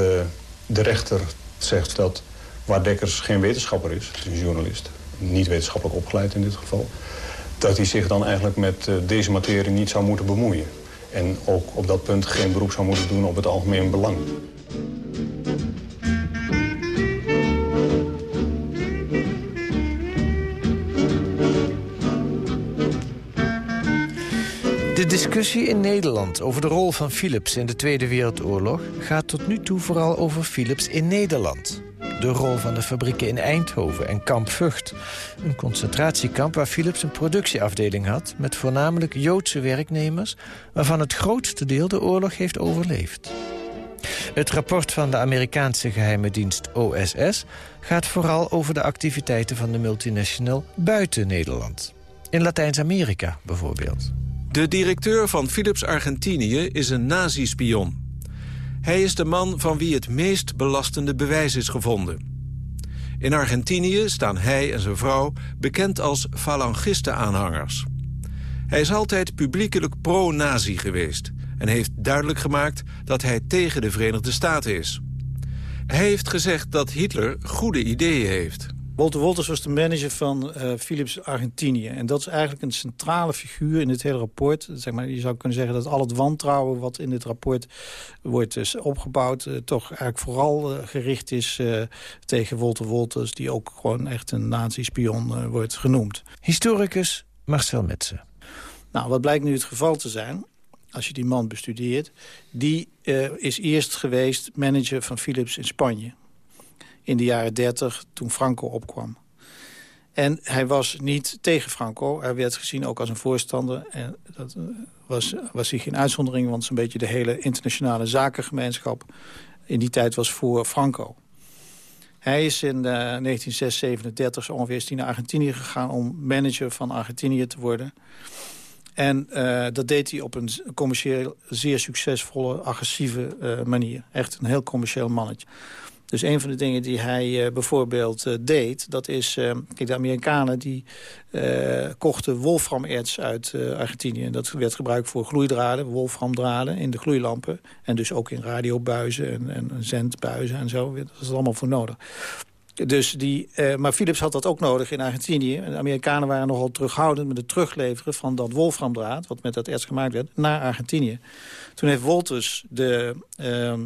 de rechter zegt dat waar Dekkers geen wetenschapper is, is een journalist, niet wetenschappelijk opgeleid in dit geval, dat hij zich dan eigenlijk met uh, deze materie niet zou moeten bemoeien. En ook op dat punt geen beroep zou moeten doen op het algemeen belang. De discussie in Nederland over de rol van Philips in de Tweede Wereldoorlog... gaat tot nu toe vooral over Philips in Nederland. De rol van de fabrieken in Eindhoven en Kamp Vught. Een concentratiekamp waar Philips een productieafdeling had... met voornamelijk Joodse werknemers... waarvan het grootste deel de oorlog heeft overleefd. Het rapport van de Amerikaanse geheime dienst OSS... gaat vooral over de activiteiten van de multinational buiten Nederland. In Latijns-Amerika bijvoorbeeld. De directeur van Philips Argentinië is een nazi-spion. Hij is de man van wie het meest belastende bewijs is gevonden. In Argentinië staan hij en zijn vrouw bekend als falangisten-aanhangers. Hij is altijd publiekelijk pro-nazi geweest... en heeft duidelijk gemaakt dat hij tegen de Verenigde Staten is. Hij heeft gezegd dat Hitler goede ideeën heeft... Walter Wolters was de manager van uh, Philips Argentinië. En dat is eigenlijk een centrale figuur in het hele rapport. Zeg maar, je zou kunnen zeggen dat al het wantrouwen wat in dit rapport wordt dus opgebouwd... Uh, toch eigenlijk vooral uh, gericht is tegen Walter Wolters... die ook gewoon echt een nazi-spion wordt genoemd. Historicus Marcel Metsen. Nou, wat blijkt nu het geval te zijn als je die man bestudeert... die is eerst geweest manager van Philips in Spanje in de jaren 30 toen Franco opkwam. En hij was niet tegen Franco. Hij werd gezien ook als een voorstander. En dat was, was hij geen uitzondering, want zo'n beetje de hele internationale zakengemeenschap in die tijd was voor Franco. Hij is in uh, 1937 ongeveer is hij naar Argentinië gegaan om manager van Argentinië te worden. En uh, dat deed hij op een commercieel zeer succesvolle, agressieve manier. Echt een heel commercieel mannetje. Dus een van de dingen die hij uh, bijvoorbeeld uh, deed... dat is, uh, kijk, de Amerikanen die kochten wolframerts uit Argentinië. En dat werd gebruikt voor gloeidraden, wolframdraden in de gloeilampen. En dus ook in radiobuizen en, en zendbuizen en zo. Dat is allemaal voor nodig. Dus die, maar Philips had dat ook nodig in Argentinië. De Amerikanen waren nogal terughoudend met het terugleveren van dat wolframdraad... wat met dat erts gemaakt werd, naar Argentinië. Toen heeft Wolters de ehm,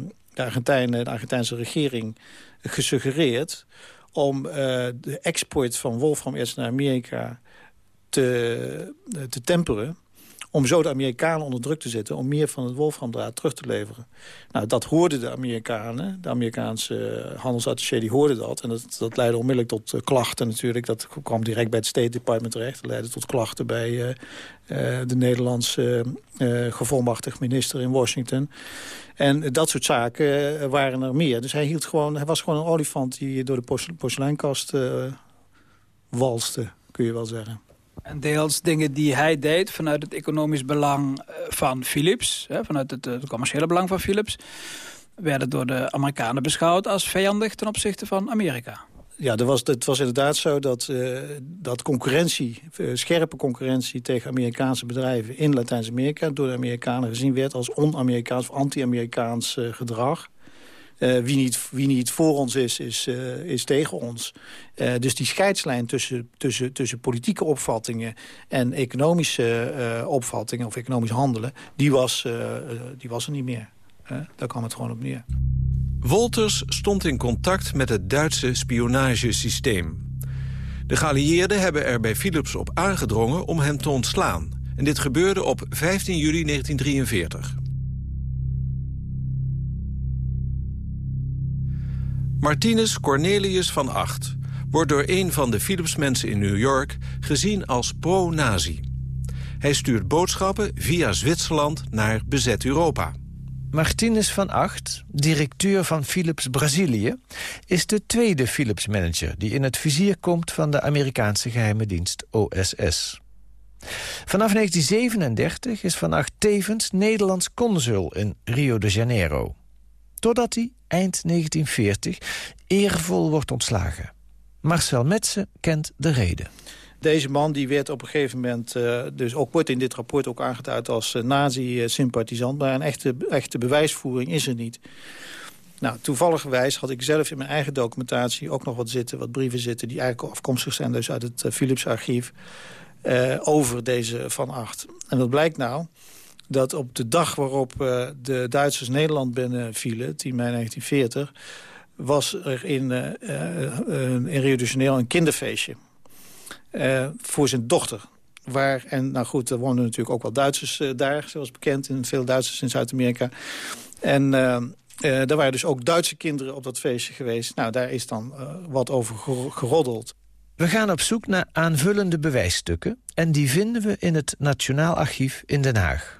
de, de Argentijnse regering gesuggereerd... om uh, de export van wolframerts naar Amerika te, te temperen om zo de Amerikanen onder druk te zetten... om meer van het wolframdraad terug te leveren. Nou, dat hoorden de Amerikanen. De Amerikaanse handelsattaché die hoorde dat. En dat, dat leidde onmiddellijk tot uh, klachten natuurlijk. Dat kwam direct bij het State Department terecht. Dat leidde tot klachten bij uh, uh, de Nederlandse gevolmachtigd minister in Washington. En dat soort zaken waren er meer. Dus hij, hield gewoon, hij was gewoon een olifant die door de porseleinkast walste, kun je wel zeggen. En deels dingen die hij deed vanuit het economisch belang van Philips... Hè, vanuit het, het, commerciële belang van Philips... werden door de Amerikanen beschouwd als vijandig ten opzichte van Amerika. Ja, er was, het was inderdaad zo dat, uh, dat concurrentie, scherpe concurrentie tegen Amerikaanse bedrijven in Latijns-Amerika door de Amerikanen gezien werd als on-Amerikaans of anti-Amerikaans gedrag. Uh, wie, niet, wie niet voor ons is, is, uh, is tegen ons. Uh, dus die scheidslijn tussen, tussen, tussen politieke opvattingen... en economische opvattingen of economisch handelen... die was, die was er niet meer. daar kwam het gewoon op neer. Wolters stond in contact met het Duitse spionagesysteem. De geallieerden hebben er bij Philips op aangedrongen om hem te ontslaan. En dit gebeurde op 15 juli 1943. Martinus Cornelius van Acht wordt door een van de Philips-mensen in New York gezien als pro-nazi. Hij stuurt boodschappen via Zwitserland naar bezet Europa. Martinez van Acht, directeur van Philips Brazilië... is de tweede Philips-manager die in het vizier komt... van de Amerikaanse geheime dienst OSS. Vanaf 1937 is Van Acht tevens Nederlands consul in Rio de Janeiro. Totdat hij eind 1940 eervol wordt ontslagen. Marcel Metsen kent de reden. Deze man die werd op een gegeven moment, uh, dus ook wordt in dit rapport ook aangeduid als uh, nazi-sympathisant. Maar een echte, echte bewijsvoering is er niet. Nou, toevallig had ik zelf in mijn eigen documentatie ook nog wat zitten, wat brieven zitten, die eigenlijk afkomstig zijn dus uit het uh, Philips archief, over deze Van Acht. En wat blijkt nou? Dat op de dag waarop de Duitsers Nederland binnenvielen, 10 mei 1940, was er in, in Rio de Janeiro een kinderfeestje. Voor zijn dochter. Waar, en nou goed, er woonden natuurlijk ook wel Duitsers daar, zoals bekend. En veel Duitsers in Zuid-Amerika. En uh, daar waren dus ook Duitse kinderen op dat feestje geweest. Nou, daar is dan wat over geroddeld. We gaan op zoek naar aanvullende bewijsstukken... en die vinden we in het Nationaal Archief in Den Haag.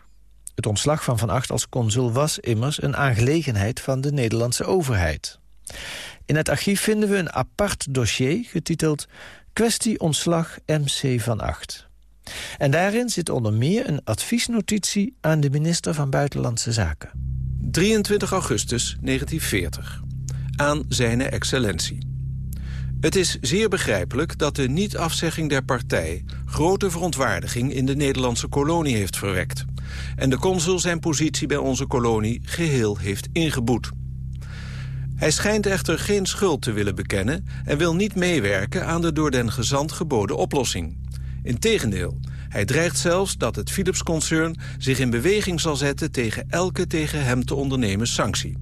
Het ontslag van Van Acht als consul was immers een aangelegenheid van de Nederlandse overheid. In het archief vinden we een apart dossier getiteld Kwestie ontslag MC van Acht. En daarin zit onder meer een adviesnotitie aan de minister van Buitenlandse Zaken. 23 augustus 1940. Aan zijn excellentie. Het is zeer begrijpelijk dat de niet-afzegging der partij... grote verontwaardiging in de Nederlandse kolonie heeft verwekt... en de consul zijn positie bij onze kolonie geheel heeft ingeboet. Hij schijnt echter geen schuld te willen bekennen... en wil niet meewerken aan de door den gezant geboden oplossing. Integendeel, hij dreigt zelfs dat het Philips-concern zich in beweging zal zetten... tegen elke tegen hem te ondernemen sanctie.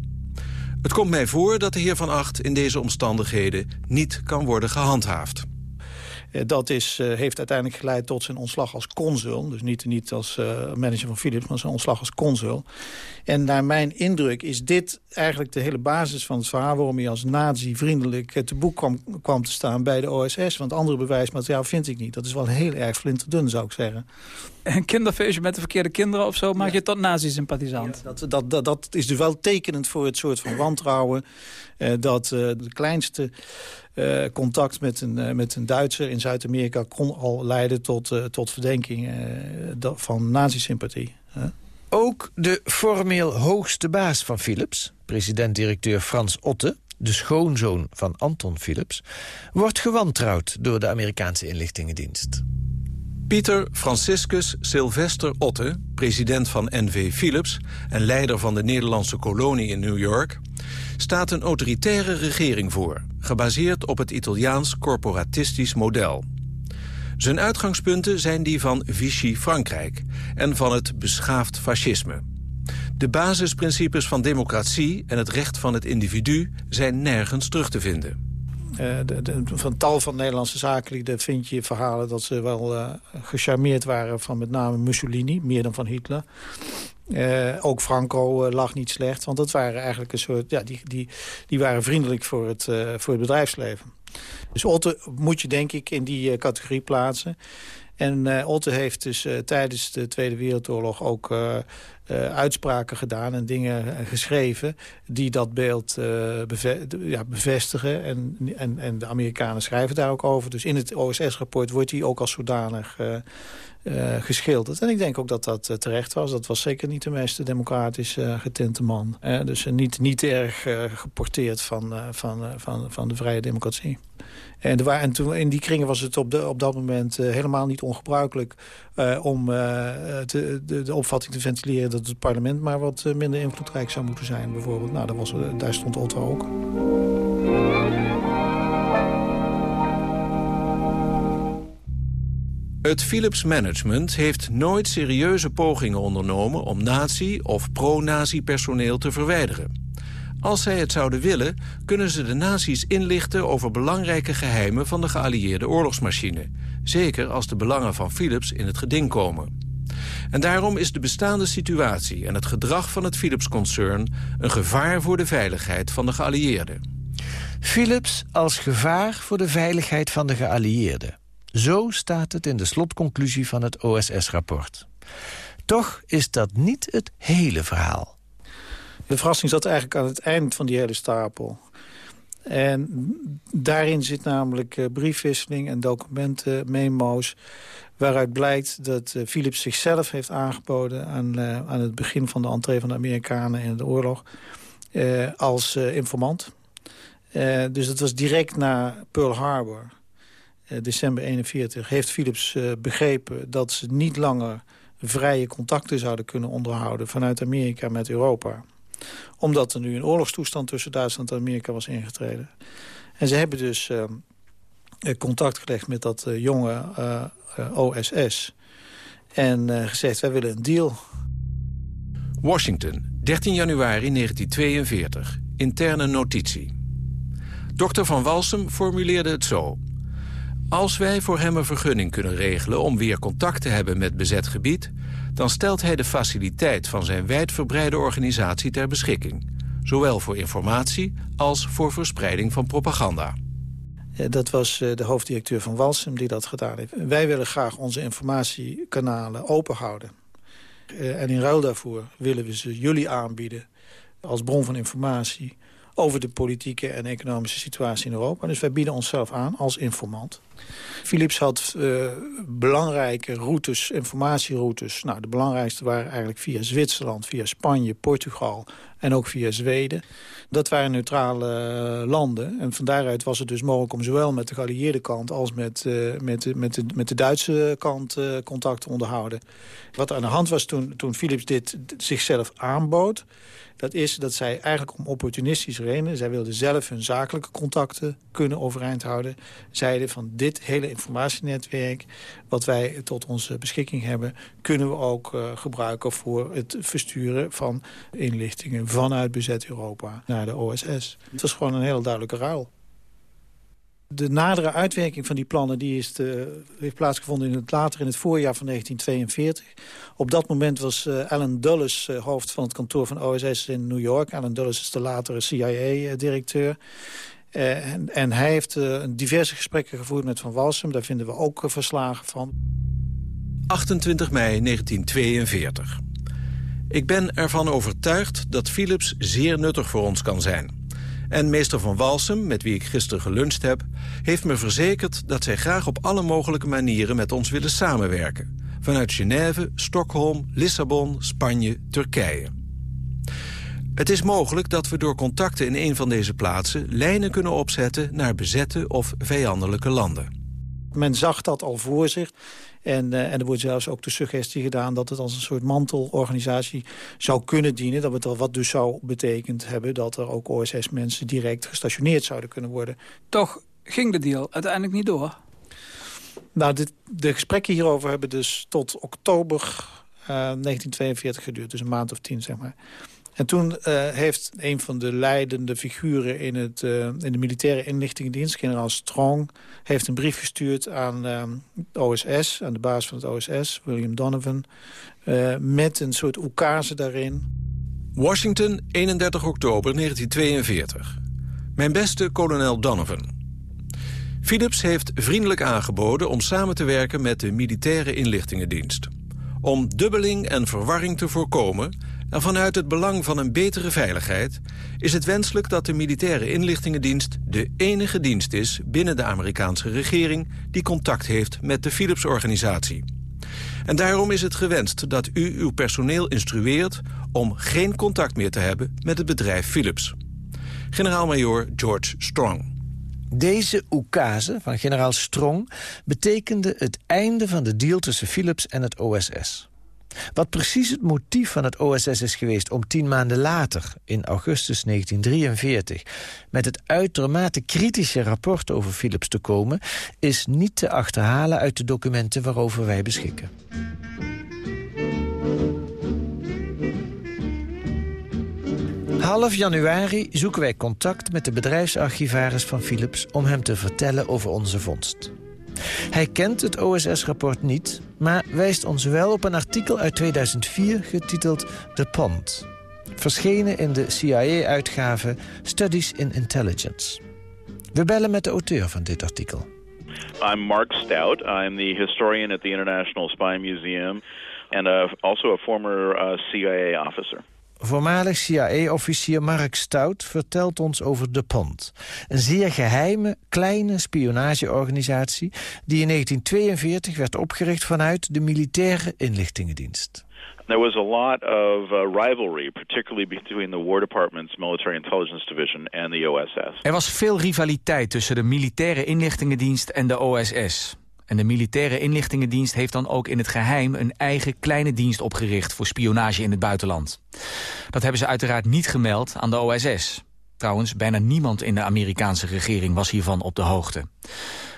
Het komt mij voor dat de heer Van Acht in deze omstandigheden niet kan worden gehandhaafd. Eh, dat is, uh, heeft uiteindelijk geleid tot zijn ontslag als consul. Dus niet, niet als uh, manager van Philips, maar zijn ontslag als consul. En naar mijn indruk is dit eigenlijk de hele basis van het verhaal... waarom hij als nazi-vriendelijk te boek kwam, kwam te staan bij de OSS. Want andere bewijsmateriaal vind ik niet. Dat is wel heel erg flinterdun, zou ik zeggen. Een kinderfeestje met de verkeerde kinderen of zo... maak je tot nazi-sympathisant. Ja, dat, dat, dat, dat is dus wel tekenend voor het soort van wantrouwen... Uh, dat uh, de kleinste uh, contact met een, met een Duitser in Zuid-Amerika... kon al leiden tot, tot verdenking van nazi-sympathie. Ook de formeel hoogste baas van Philips, president-directeur Frans Otte... de schoonzoon van Anton Philips, wordt gewantrouwd door de Amerikaanse inlichtingendienst. Pieter Franciscus Sylvester Otte, president van NV Philips... en leider van de Nederlandse kolonie in New York... staat een autoritaire regering voor... gebaseerd op het Italiaans corporatistisch model. Zijn uitgangspunten zijn die van Vichy Frankrijk... en van het beschaafd fascisme. De basisprincipes van democratie en het recht van het individu... zijn nergens terug te vinden. Uh, de, van tal van Nederlandse zakenlieden vind je verhalen... dat ze wel uh, gecharmeerd waren van met name Mussolini, meer dan van Hitler. Uh, ook Franco lag niet slecht, want dat waren eigenlijk een soort... Ja, die, die, die waren vriendelijk voor het, voor het bedrijfsleven. Dus Otte moet je denk ik in die categorie plaatsen. En uh, Otte heeft dus uh, tijdens de Tweede Wereldoorlog ook uitspraken gedaan en dingen geschreven die dat beeld ja, bevestigen. En, en, en de Amerikanen schrijven daar ook over. Dus in het OSS-rapport wordt hij ook als zodanig geschilderd. En ik denk ook dat dat terecht was. Dat was zeker niet de meest democratisch getinte man. dus niet, niet erg geporteerd van, van, van, van de vrije democratie. En, en toen, in die kringen was het op, de, op dat moment helemaal niet ongebruikelijk... Om de, de, opvatting te ventileren dat het parlement maar wat minder invloedrijk zou moeten zijn. Bijvoorbeeld. Nou, daar stond Otto ook. Het Philips Management heeft nooit serieuze pogingen ondernomen... om nazi- of pro-nazi personeel te verwijderen. Als zij het zouden willen, kunnen ze de nazi's inlichten over belangrijke geheimen van de geallieerde oorlogsmachine. Zeker als de belangen van Philips in het geding komen. En daarom is de bestaande situatie en het gedrag van het Philips-concern... een gevaar voor de veiligheid van de geallieerden. Philips als gevaar voor de veiligheid van de geallieerden. Zo staat het in de slotconclusie van het OSS-rapport. Toch is dat niet het hele verhaal. De verrassing zat eigenlijk aan het eind van die hele stapel. En daarin zit namelijk uh, briefwisseling en documenten, memo's... waaruit blijkt dat uh, Philips zichzelf heeft aangeboden... Aan, uh, aan het begin van de entree van de Amerikanen in de oorlog... als informant. dus dat was direct na Pearl Harbor, december 41... heeft Philips begrepen dat ze niet langer vrije contacten zouden kunnen onderhouden... vanuit Amerika met Europa omdat er nu een oorlogstoestand tussen Duitsland en Amerika was ingetreden. En ze hebben dus uh, contact gelegd met dat jonge OSS. En gezegd, wij willen een deal. Washington, 13 januari 1942. Interne notitie. Dr. Van Walsum formuleerde het zo. Als wij voor hem een vergunning kunnen regelen om weer contact te hebben met bezet gebied dan stelt hij de faciliteit van zijn wijdverbreide organisatie ter beschikking. Zowel voor informatie als voor verspreiding van propaganda. Dat was eh, de hoofddirecteur van Walsum die dat gedaan heeft. Wij willen graag onze informatiekanalen open houden. Eh, en in ruil daarvoor willen we ze jullie aanbieden als bron van informatie over de politieke en economische situatie in Europa. Dus wij bieden onszelf aan als informant. Philips had uh, belangrijke routes, informatieroutes. Nou, de belangrijkste waren eigenlijk via Zwitserland, via Spanje, Portugal en ook via Zweden. Dat waren neutrale eh, landen. En van daaruit was het dus mogelijk om zowel met de geallieerde kant... als met, uh, met, de, met, de, met de Duitse kant uh, contact te onderhouden. Wat aan de hand was toen, toen Philips dit zichzelf aanbood dat is dat zij eigenlijk om opportunistische redenen... zij wilden zelf hun zakelijke contacten kunnen overeind houden... zeiden van dit hele informatienetwerk... wat wij tot onze beschikking hebben... kunnen we ook gebruiken voor het versturen van inlichtingen... vanuit bezet Europa naar de OSS. Het was gewoon een heel duidelijke ruil. De nadere uitwerking van die plannen die is te, heeft plaatsgevonden in het, later in het voorjaar van 1942. Op dat moment was uh, Alan Dulles uh, hoofd van het kantoor van OSS in New York. Alan Dulles is de latere CIA-directeur. En, en, hij heeft diverse gesprekken gevoerd met Van Walsum. Daar vinden we ook verslagen van. 28 mei 1942. Ik ben ervan overtuigd dat Philips zeer nuttig voor ons kan zijn. En meester Van Walsum, met wie ik gisteren geluncht heb... heeft me verzekerd dat zij graag op alle mogelijke manieren met ons willen samenwerken. Vanuit Genève, Stockholm, Lissabon, Spanje, Turkije. Het is mogelijk dat we door contacten in een van deze plaatsen... lijnen kunnen opzetten naar bezette of vijandelijke landen. Men zag dat al voor zich. En, uh, en er wordt zelfs ook de suggestie gedaan dat het als een soort mantelorganisatie zou kunnen dienen. Dat het al wat dus zou betekend hebben dat er ook OSS-mensen direct gestationeerd zouden kunnen worden. Toch ging de deal uiteindelijk niet door? Nou, dit, de gesprekken hierover hebben dus tot oktober uh, 1942 geduurd. Dus een maand of tien, zeg maar. En toen uh, heeft een van de leidende figuren in, het, uh, in de militaire inlichtingendienst... generaal Strong, heeft een brief gestuurd aan het OSS... aan de baas van het OSS, William Donovan... met een soort oekase daarin. Washington, 31 oktober 1942. Mijn beste kolonel Donovan. Philips heeft vriendelijk aangeboden om samen te werken met de militaire inlichtingendienst. Om dubbeling en verwarring te voorkomen en vanuit het belang van een betere veiligheid is het wenselijk dat de militaire inlichtingendienst de enige dienst is binnen de Amerikaanse regering die contact heeft met de Philips-organisatie. En daarom is het gewenst dat u uw personeel instrueert om geen contact meer te hebben met het bedrijf Philips. Generaal-majoor George Strong. Deze oekase van generaal Strong betekende het einde van de deal tussen Philips en het OSS. Wat precies het motief van het OSS is geweest om tien maanden later, in augustus 1943, met het uitermate kritische rapport over Philips te komen, is niet te achterhalen uit de documenten waarover wij beschikken. Half januari zoeken wij contact met de bedrijfsarchivaris van Philips... om hem te vertellen over onze vondst. Hij kent het OSS-rapport niet, maar wijst ons wel op een artikel uit 2004 getiteld The Pond. Verschenen in de CIA-uitgave Studies in Intelligence. We bellen met de auteur van dit artikel. I'm Mark Stout. I'm the historian at the International Spy Museum and uh, also a former uh, CIA officer. Voormalig CIA-officier Mark Stout vertelt ons over de POND. Een zeer geheime, kleine spionageorganisatie... die in 1942 werd opgericht vanuit de militaire inlichtingendienst. There was a lot of uh, rivalry, particularly between the War Department's Military Intelligence Division and the OSS. Er was veel rivaliteit tussen de militaire inlichtingendienst en de OSS. En de militaire inlichtingendienst heeft dan ook in het geheim... een eigen kleine dienst opgericht voor spionage in het buitenland. Dat hebben ze uiteraard niet gemeld aan de OSS. Trouwens, bijna niemand in de Amerikaanse regering was hiervan op de hoogte.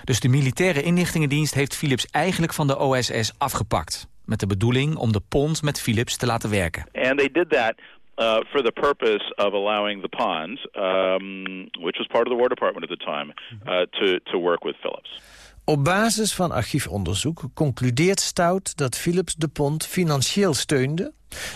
Dus de militaire inlichtingendienst heeft Philips eigenlijk van de OSS afgepakt met de bedoeling om de pond met Philips te laten werken. And they did that uh, for the purpose of allowing the Ponds, um, which was part of the War Department at the time, uh, to, to work with Philips. Op basis van archiefonderzoek concludeert Stout dat Philips de Pond financieel steunde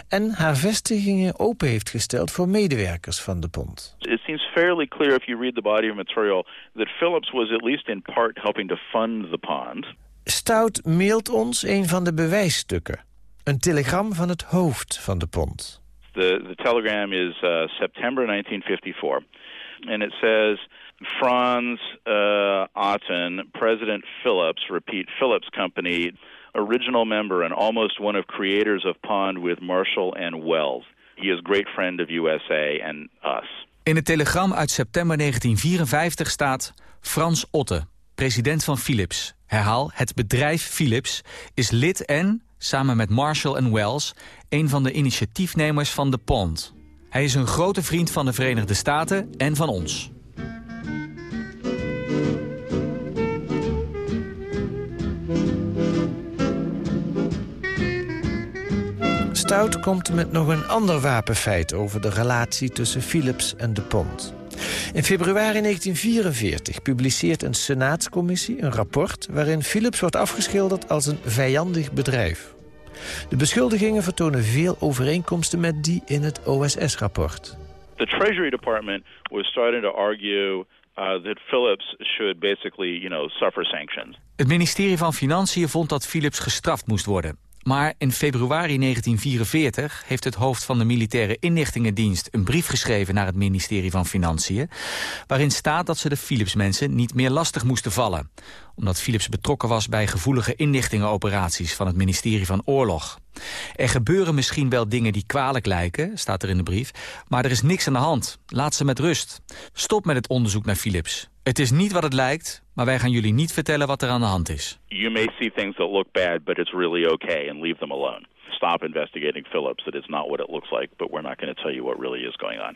en haar vestigingen open heeft gesteld voor medewerkers van de Pond. It seems fairly clear if you read the body of material that Philips was at least in part helping to fund the Pond. Stout mailt ons een van de bewijsstukken. Een telegram van het hoofd van de pond. The, the telegram is uh, September 1954. And it says, Franz uh, Otten, President Philips, repeat, Philips Company, original member and almost one of creators of Pond with Marshall and Wells. He is great friend of USA and us. In het telegram uit september 1954 staat Frans Otte, president van Philips. Herhaal, het bedrijf Philips is lid en, samen met Marshall en Wells... een van de initiatiefnemers van de Pond. Hij is een grote vriend van de Verenigde Staten en van ons. Stout komt met nog een ander wapenfeit over de relatie tussen Philips en de Pond. In februari 1944 publiceert een senaatscommissie een rapport... waarin Philips wordt afgeschilderd als een vijandig bedrijf. De beschuldigingen vertonen veel overeenkomsten met die in het OSS-rapport. The Treasury Department was starting to argue uh, that Philips should basically, you know, suffer sanctions. Het ministerie van Financiën vond dat Philips gestraft moest worden. Maar in februari 1944 heeft het hoofd van de militaire inlichtingendienst een brief geschreven naar het ministerie van Financiën, waarin staat dat ze de Philips-mensen niet meer lastig moesten vallen, omdat Philips betrokken was bij gevoelige inlichtingenoperaties van het ministerie van Oorlog. Er gebeuren misschien wel dingen die kwalijk lijken, staat er in de brief, maar er is niks aan de hand. Laat ze met rust. Stop met het onderzoek naar Philips. Het is niet wat het lijkt, maar wij gaan jullie niet vertellen wat er aan de hand is. You may see things that look bad, but it's really okay and leave them alone. Stop investigating Philips. That is not what it looks like, but we're not going to tell you what really is going on.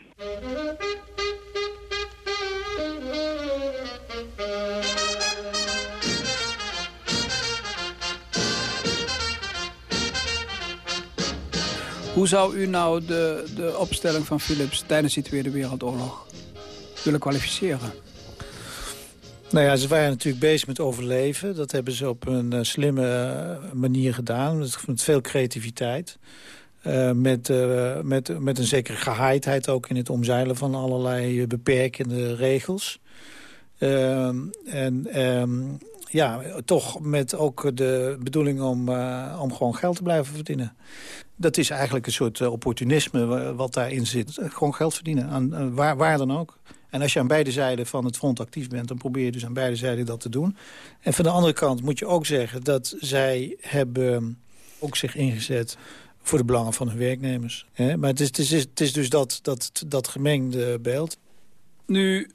Hoe zou u nou de, de opstelling van Philips tijdens die Tweede Wereldoorlog willen kwalificeren? Nou ja, ze waren natuurlijk bezig met overleven. Dat hebben ze op een uh, slimme uh, manier gedaan, met, veel creativiteit. Uh, met, met, met een zekere gehaaidheid ook in het omzeilen van allerlei beperkende regels. en um, ja, toch met ook de bedoeling om, om gewoon geld te blijven verdienen. Dat is eigenlijk een soort opportunisme wat daarin zit. Gewoon geld verdienen, aan, waar, waar dan ook. En als je aan beide zijden van het front actief bent... dan probeer je dus aan beide zijden dat te doen. En van de andere kant moet je ook zeggen... dat zij hebben ook zich ingezet voor de belangen van hun werknemers. Maar het is, het is, het is dus dat, dat, gemengde beeld. Nu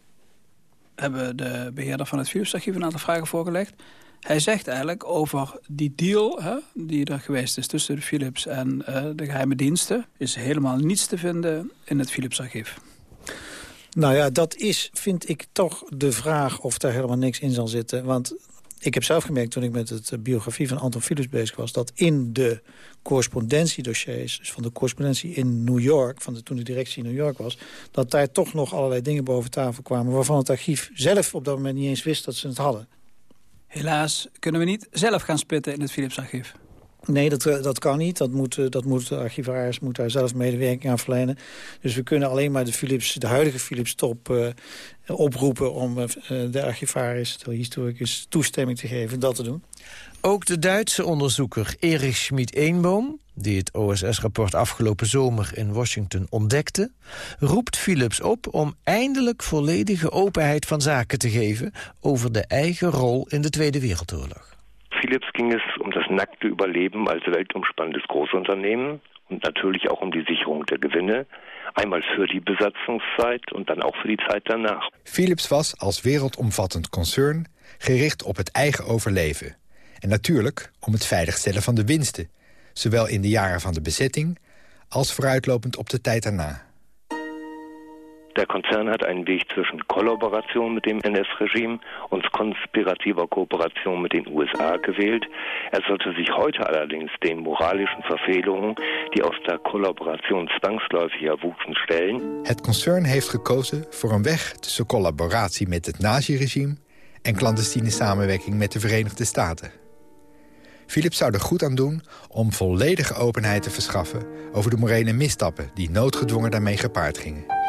hebben de beheerder van het Philips-archief een aantal vragen voorgelegd. Hij zegt eigenlijk over die deal hè, die er geweest is tussen de Philips en uh, de geheime diensten... is helemaal niets te vinden in het Philips-archief. Nou ja, dat is, vind ik toch de vraag of daar helemaal niks in zal zitten. Want ik heb zelf gemerkt toen ik met het biografie van Anton Philips bezig was... dat in de correspondentiedossiers, dus van de correspondentie in New York... van de, toen de directie in New York was... dat daar toch nog allerlei dingen boven tafel kwamen... waarvan het archief zelf op dat moment niet eens wist dat ze het hadden. Helaas kunnen we niet zelf gaan spitten in het Philips-archief. Nee, dat, dat kan niet. Dat moet, dat moet de archivaris moet daar zelf medewerking aan verlenen. Dus we kunnen alleen maar de, Philips, de huidige Philips-top uh, oproepen... om de archivaris, de historicus, toestemming te geven dat te doen. Ook de Duitse onderzoeker Erich Schmid-Eenboom die het OSS-rapport afgelopen zomer in Washington ontdekte... roept Philips op om eindelijk volledige openheid van zaken te geven... over de eigen rol in de Tweede Wereldoorlog. Philips ging es um das nackte Überleben als weltumspannendes Großunternehmen und natürlich auch um die Sicherung der Gewinne. Einmal für die Besatzungszeit und dann auch für die Zeit danach. Philips was als wereldomvattend concern gericht op het eigen overleven. En natuurlijk om het veiligstellen van de winsten. Zowel in de jaren van de bezetting als vooruitlopend op de tijd daarna. Der Konzern hat einen Weg zwischen Kollaboration mit dem NS-Regime und konspirativer Kooperation mit den USA gewählt. Er sollte sich heute allerdings den moralischen Verfehlungen, die aus der Kollaboration zwangsläufig erwuchsen, stellen. Het concern heeft gekozen voor een weg tussen collaboratie met het naziregime... en clandestine samenwerking met de Verenigde Staten. Philips zou er goed aan doen om volledige openheid te verschaffen... over de morele misstappen die noodgedwongen daarmee gepaard gingen.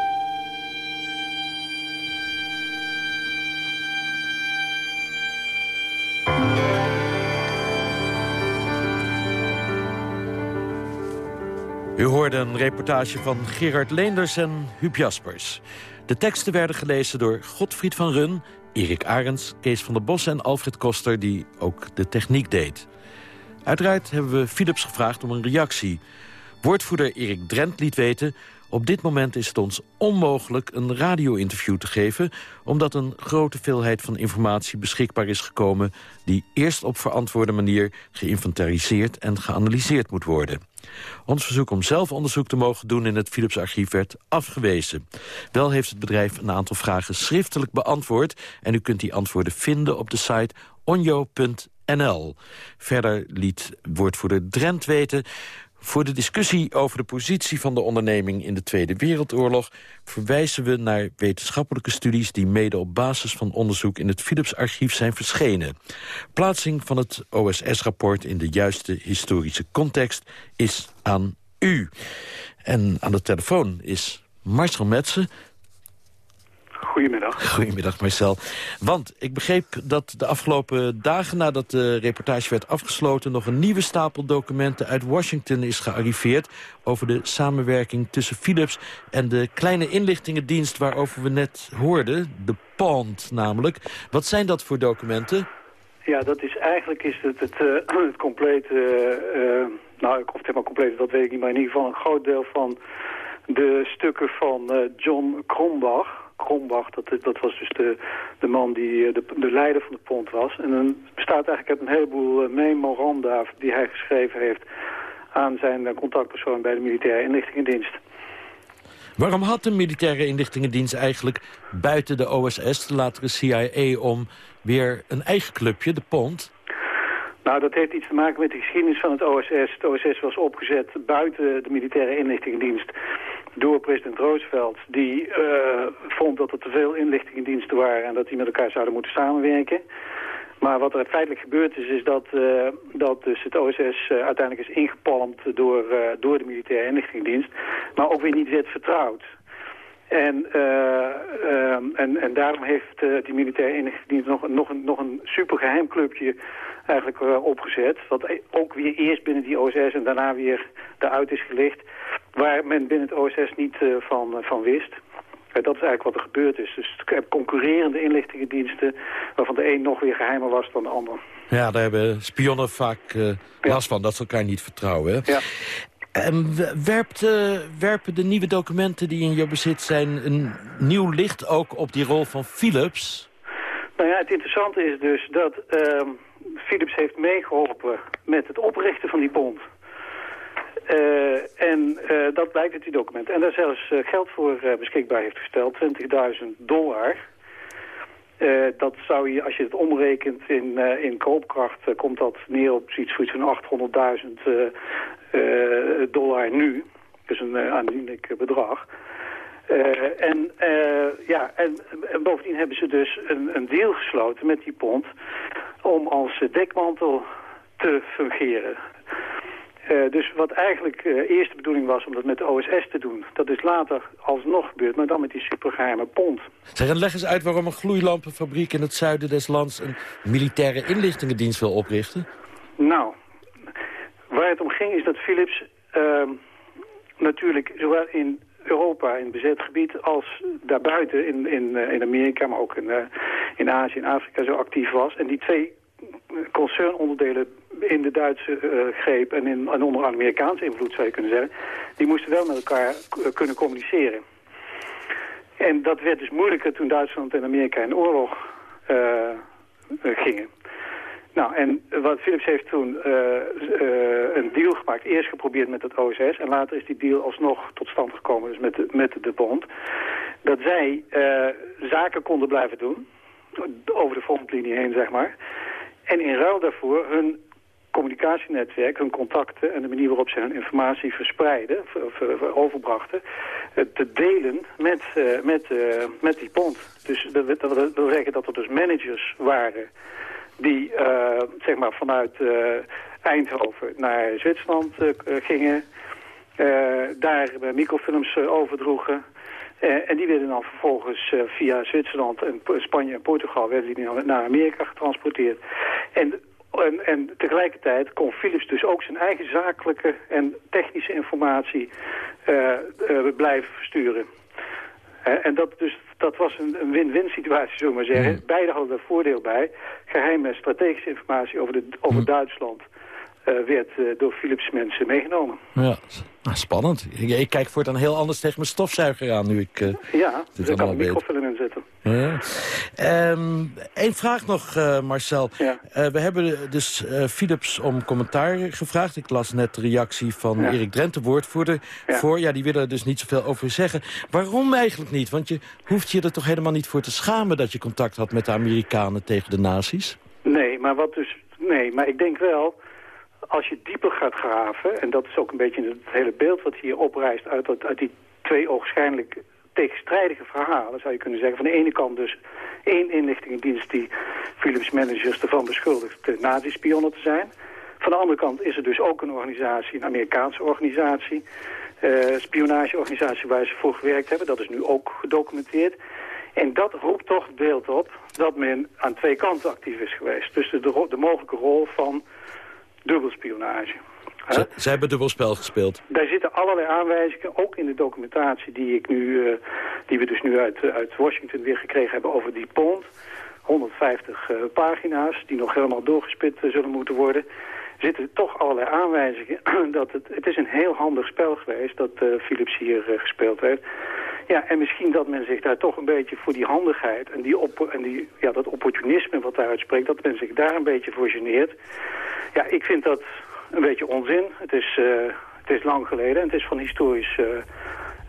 U hoorde een reportage van Gerard Leenders en Huub Jaspers. De teksten werden gelezen door Godfried van Run, Erik Arends, Kees van der Bos en Alfred Koster... die ook de techniek deed. Uiteraard hebben we Philips gevraagd om een reactie. Woordvoerder Erik Drent liet weten... Op dit moment is het ons onmogelijk een radio-interview te geven... omdat een grote veelheid van informatie beschikbaar is gekomen... die eerst op verantwoorde manier geïnventariseerd en geanalyseerd moet worden. Ons verzoek om zelf onderzoek te mogen doen in het Philips-archief werd afgewezen. Wel heeft het bedrijf een aantal vragen schriftelijk beantwoord... en u kunt die antwoorden vinden op de site onjo.nl. Verder liet woordvoerder Drent weten... Voor de discussie over de positie van de onderneming in de Tweede Wereldoorlog... verwijzen we naar wetenschappelijke studies die mede op basis van onderzoek in het Philips-archief zijn verschenen. Plaatsing van het OSS-rapport in de juiste historische context is aan u. En aan de telefoon is Marcel Metsen, Goedemiddag. Goedemiddag Marcel. Want ik begreep dat de afgelopen dagen nadat de reportage werd afgesloten... nog een nieuwe stapel documenten uit Washington is gearriveerd... over de samenwerking tussen Philips en de kleine inlichtingendienst... waarover we net hoorden, de POND namelijk. Wat zijn dat voor documenten? Ja, dat is eigenlijk is het, het, uh, *clears throat* het complete... Uh, nou, of het helemaal compleet, dat weet ik niet, maar in ieder geval een groot deel van de stukken van John Krombach Krombach, dat, dat was dus de, de man die de, de leider van de pont was. En dan bestaat eigenlijk uit een heleboel memoranda die hij geschreven heeft aan zijn contactpersoon bij de militaire inlichtingendienst. Waarom had de militaire inlichtingendienst eigenlijk buiten de OSS, de latere CIA, om weer een eigen clubje, de PONT? Nou, dat heeft iets te maken met de geschiedenis van het OSS. Het OSS was opgezet buiten de militaire inlichtingendienst door president Roosevelt. Die uh, vond dat er te veel inlichtingendiensten waren en dat die met elkaar zouden moeten samenwerken. Maar wat er feitelijk gebeurd is, is dat, uh, dat dus het OSS uh, uiteindelijk is ingepalmd door, door de militaire inlichtingendienst. Maar ook weer niet werd vertrouwd. En, en, en daarom heeft die militaire inlichtingendienst nog, nog, een, nog een supergeheim clubje eigenlijk opgezet. Wat ook weer eerst binnen die OSS en daarna weer eruit is gelicht waar men binnen het OSS niet van, van wist. Dat is eigenlijk wat er gebeurd is. Dus concurrerende inlichtingendiensten... waarvan de een nog weer geheimer was dan de ander. Ja, daar hebben spionnen vaak last van, dat ze elkaar niet vertrouwen. Hè? Ja. En werpt, werpen de nieuwe documenten die in je bezit zijn... een nieuw licht ook op die rol van Philips? Nou ja, het interessante is dus dat ehm, Philips heeft meegeholpen... met het oprichten van die bond... Uh, en uh, dat blijkt uit die documenten. En daar zelfs geld voor beschikbaar heeft gesteld, 20.000 dollar. dat zou je, als je het omrekent in, in koopkracht, komt dat neer op iets van 800.000 dollar nu. Dus een aanzienlijk bedrag. en, ja, en, en, bovendien hebben ze dus een, een deal gesloten met die pond om als dekmantel te fungeren. Uh, dus wat eigenlijk eerst de bedoeling was om dat met de OSS te doen... dat is later alsnog gebeurd, maar dan met die supergeheime pond. Zeg, en leg eens uit waarom een gloeilampenfabriek in het zuiden des lands... een militaire inlichtingendienst wil oprichten? Nou, Waar het om ging is dat Philips ehm, natuurlijk zowel in Europa, in het bezet gebied, als daarbuiten in, in, eh, in Amerika, maar ook in, eh, in Azië en Afrika zo actief was. En die twee concernonderdelen in de Duitse eh, greep en, in, en onder Amerikaanse invloed zou je kunnen zeggen, die moesten wel met elkaar kunnen communiceren. En dat werd dus moeilijker toen Duitsland en Amerika in oorlog gingen. Nou, en wat Philips heeft toen eh, eh, een deal gemaakt. Eerst geprobeerd met het OSS en later is die deal alsnog tot stand gekomen, dus met de, met de bond. Dat zij eh, zaken konden blijven doen, over de frontlinie heen zeg maar. En in ruil daarvoor hun communicatienetwerk, hun contacten en de manier waarop ze hun informatie verspreiden, ver- ver- ver- overbrachten, te delen met, met, met die bond. Dus dat, wil- dat wil zeggen dat er dus managers waren die eh, zeg maar vanuit eh, Eindhoven naar Zwitserland eh, gingen, daar microfilms overdroegen. Eh, en die werden dan vervolgens via Zwitserland en Spanje en Portugal werden die naar- Amerika getransporteerd. En, en, en tegelijkertijd kon Philips dus ook zijn eigen zakelijke en technische informatie blijven versturen. En dat, dus, dat was een een win-win situatie, zullen we maar zeggen. Beiden hadden er voordeel bij. Geheime strategische informatie over, de, over Duitsland eh, werd eh, door Philips mensen meegenomen. Ja, nou, spannend. Ik, ik kijk voortaan heel anders tegen mijn stofzuiger aan nu ik... eh, Ja, dit dus daar kan Ja. Eén vraag nog, eh, Marcel. Eh, we hebben dus eh, Philips om commentaar gevraagd. Ik las net de reactie van Ja. Erik Drent, de woordvoerder, voor. Ja, die willen er dus niet zoveel over zeggen. Waarom eigenlijk niet? Want je hoeft je er toch helemaal niet voor te schamen... dat je contact had met de Amerikanen tegen de nazi's? Nee, maar wat dus. Nee, maar ik denk wel. Als je dieper gaat graven, en dat is ook een beetje het hele beeld wat hier oprijst uit, uit die twee ogenschijnlijk tegenstrijdige verhalen, zou je kunnen zeggen. Van de ene kant dus één inlichtingendienst die Philips managers ervan beschuldigt de nazi-spionnen te zijn. Van de andere kant is er dus ook een organisatie, een Amerikaanse organisatie, eh, spionageorganisatie waar ze voor gewerkt hebben. Dat is nu ook gedocumenteerd. En dat roept toch het beeld op dat men aan twee kanten actief is geweest. Dus de, de, mogelijke rol van dubbelspionage. Ze, ze hebben dubbelspel gespeeld. Daar zitten allerlei aanwijzingen, ook in de documentatie die, ik nu, eh, die we dus nu uit, eh, uit Washington weer gekregen hebben over die pond. 150 eh, pagina's die nog helemaal doorgespit zullen moeten worden. Zitten toch allerlei aanwijzingen *clears throat* dat het, het is een heel handig spel geweest dat Philips hier gespeeld heeft. Ja, en misschien dat men zich daar toch een beetje voor die handigheid en, die op, en die, ja, dat opportunisme wat daaruit spreekt, dat men zich daar een beetje voor geneert. Ja, ik vind dat een beetje onzin. Het is, eh, het is lang geleden en het is van historisch eh,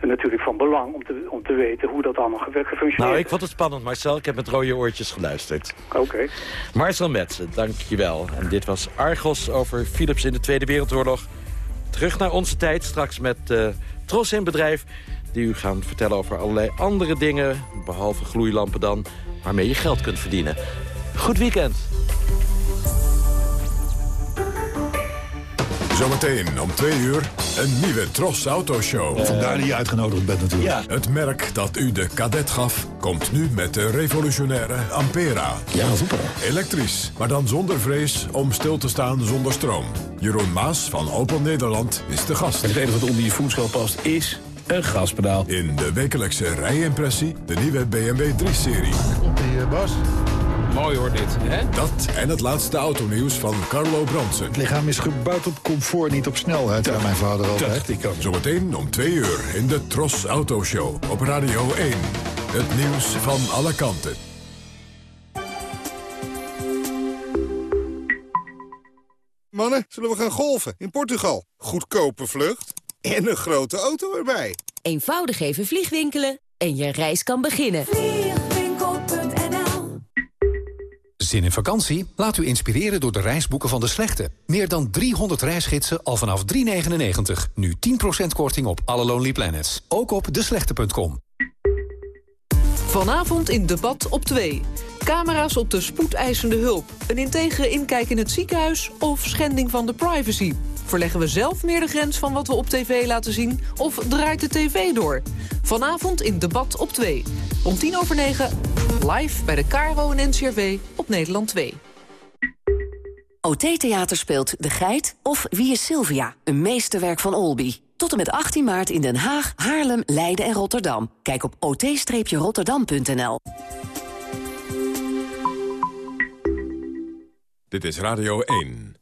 natuurlijk van belang om te, om te weten hoe dat allemaal ge- gefunctioneerd Nou, ik vond het spannend, Marcel. Ik heb met rode oortjes geluisterd. Oké. Marcel Metsen, dank je wel. En dit was Argos over Philips in de Tweede Wereldoorlog. Terug naar onze tijd, straks met eh Tros in Bedrijf... die u gaan vertellen over allerlei andere dingen... behalve gloeilampen dan, waarmee je geld kunt verdienen. Goed weekend. Zometeen om twee uur een nieuwe Tros Autoshow. Vandaar dat je uitgenodigd bent natuurlijk. Het merk dat u de kadet gaf, komt nu met de revolutionaire Ampera. Ja, super. Elektrisch, maar dan zonder vrees om stil te staan zonder stroom. Jeroen Maas van Opel Nederland is de gast. En het enige wat onder je voetschel past is een gaspedaal. In de wekelijkse rijimpressie de nieuwe BMW 3-serie. Die Bas. Mooi hoor dit, hè? Dat en het laatste autonieuws van Carlo Bronsen. Het lichaam is gebouwd op comfort, niet op snelheid, zei mijn vader altijd. Dacht ik ook. Zometeen om twee uur in de Tros Autoshow op Radio 1. Het nieuws van alle kanten. Mannen, zullen we gaan golven in Portugal? Goedkope vlucht en een grote auto erbij. Eenvoudig even vliegwinkelen en je reis kan beginnen. Zin in vakantie? Laat u inspireren door de reisboeken van De Slechte. Meer dan 300 reisgidsen al vanaf 3,99. Nu 10% korting op alle Lonely Planets. Ook op deslechte.com. Vanavond in Debat op 2. Camera's op de spoedeisende hulp. Een integere inkijk in het ziekenhuis of schending van de privacy. Verleggen we zelf meer de grens van wat we op tv laten zien? Of draait de tv door? Vanavond in Debat op 2. Om tien over negen, live bij de Caro en NCRV op Nederland 2. OT Theater speelt De Geit of Wie is Sylvia? Een meesterwerk van Olby. Tot en met 18 maart in Den Haag, Haarlem, Leiden en Rotterdam. Kijk op ot-rotterdam.nl. Dit is Radio 1.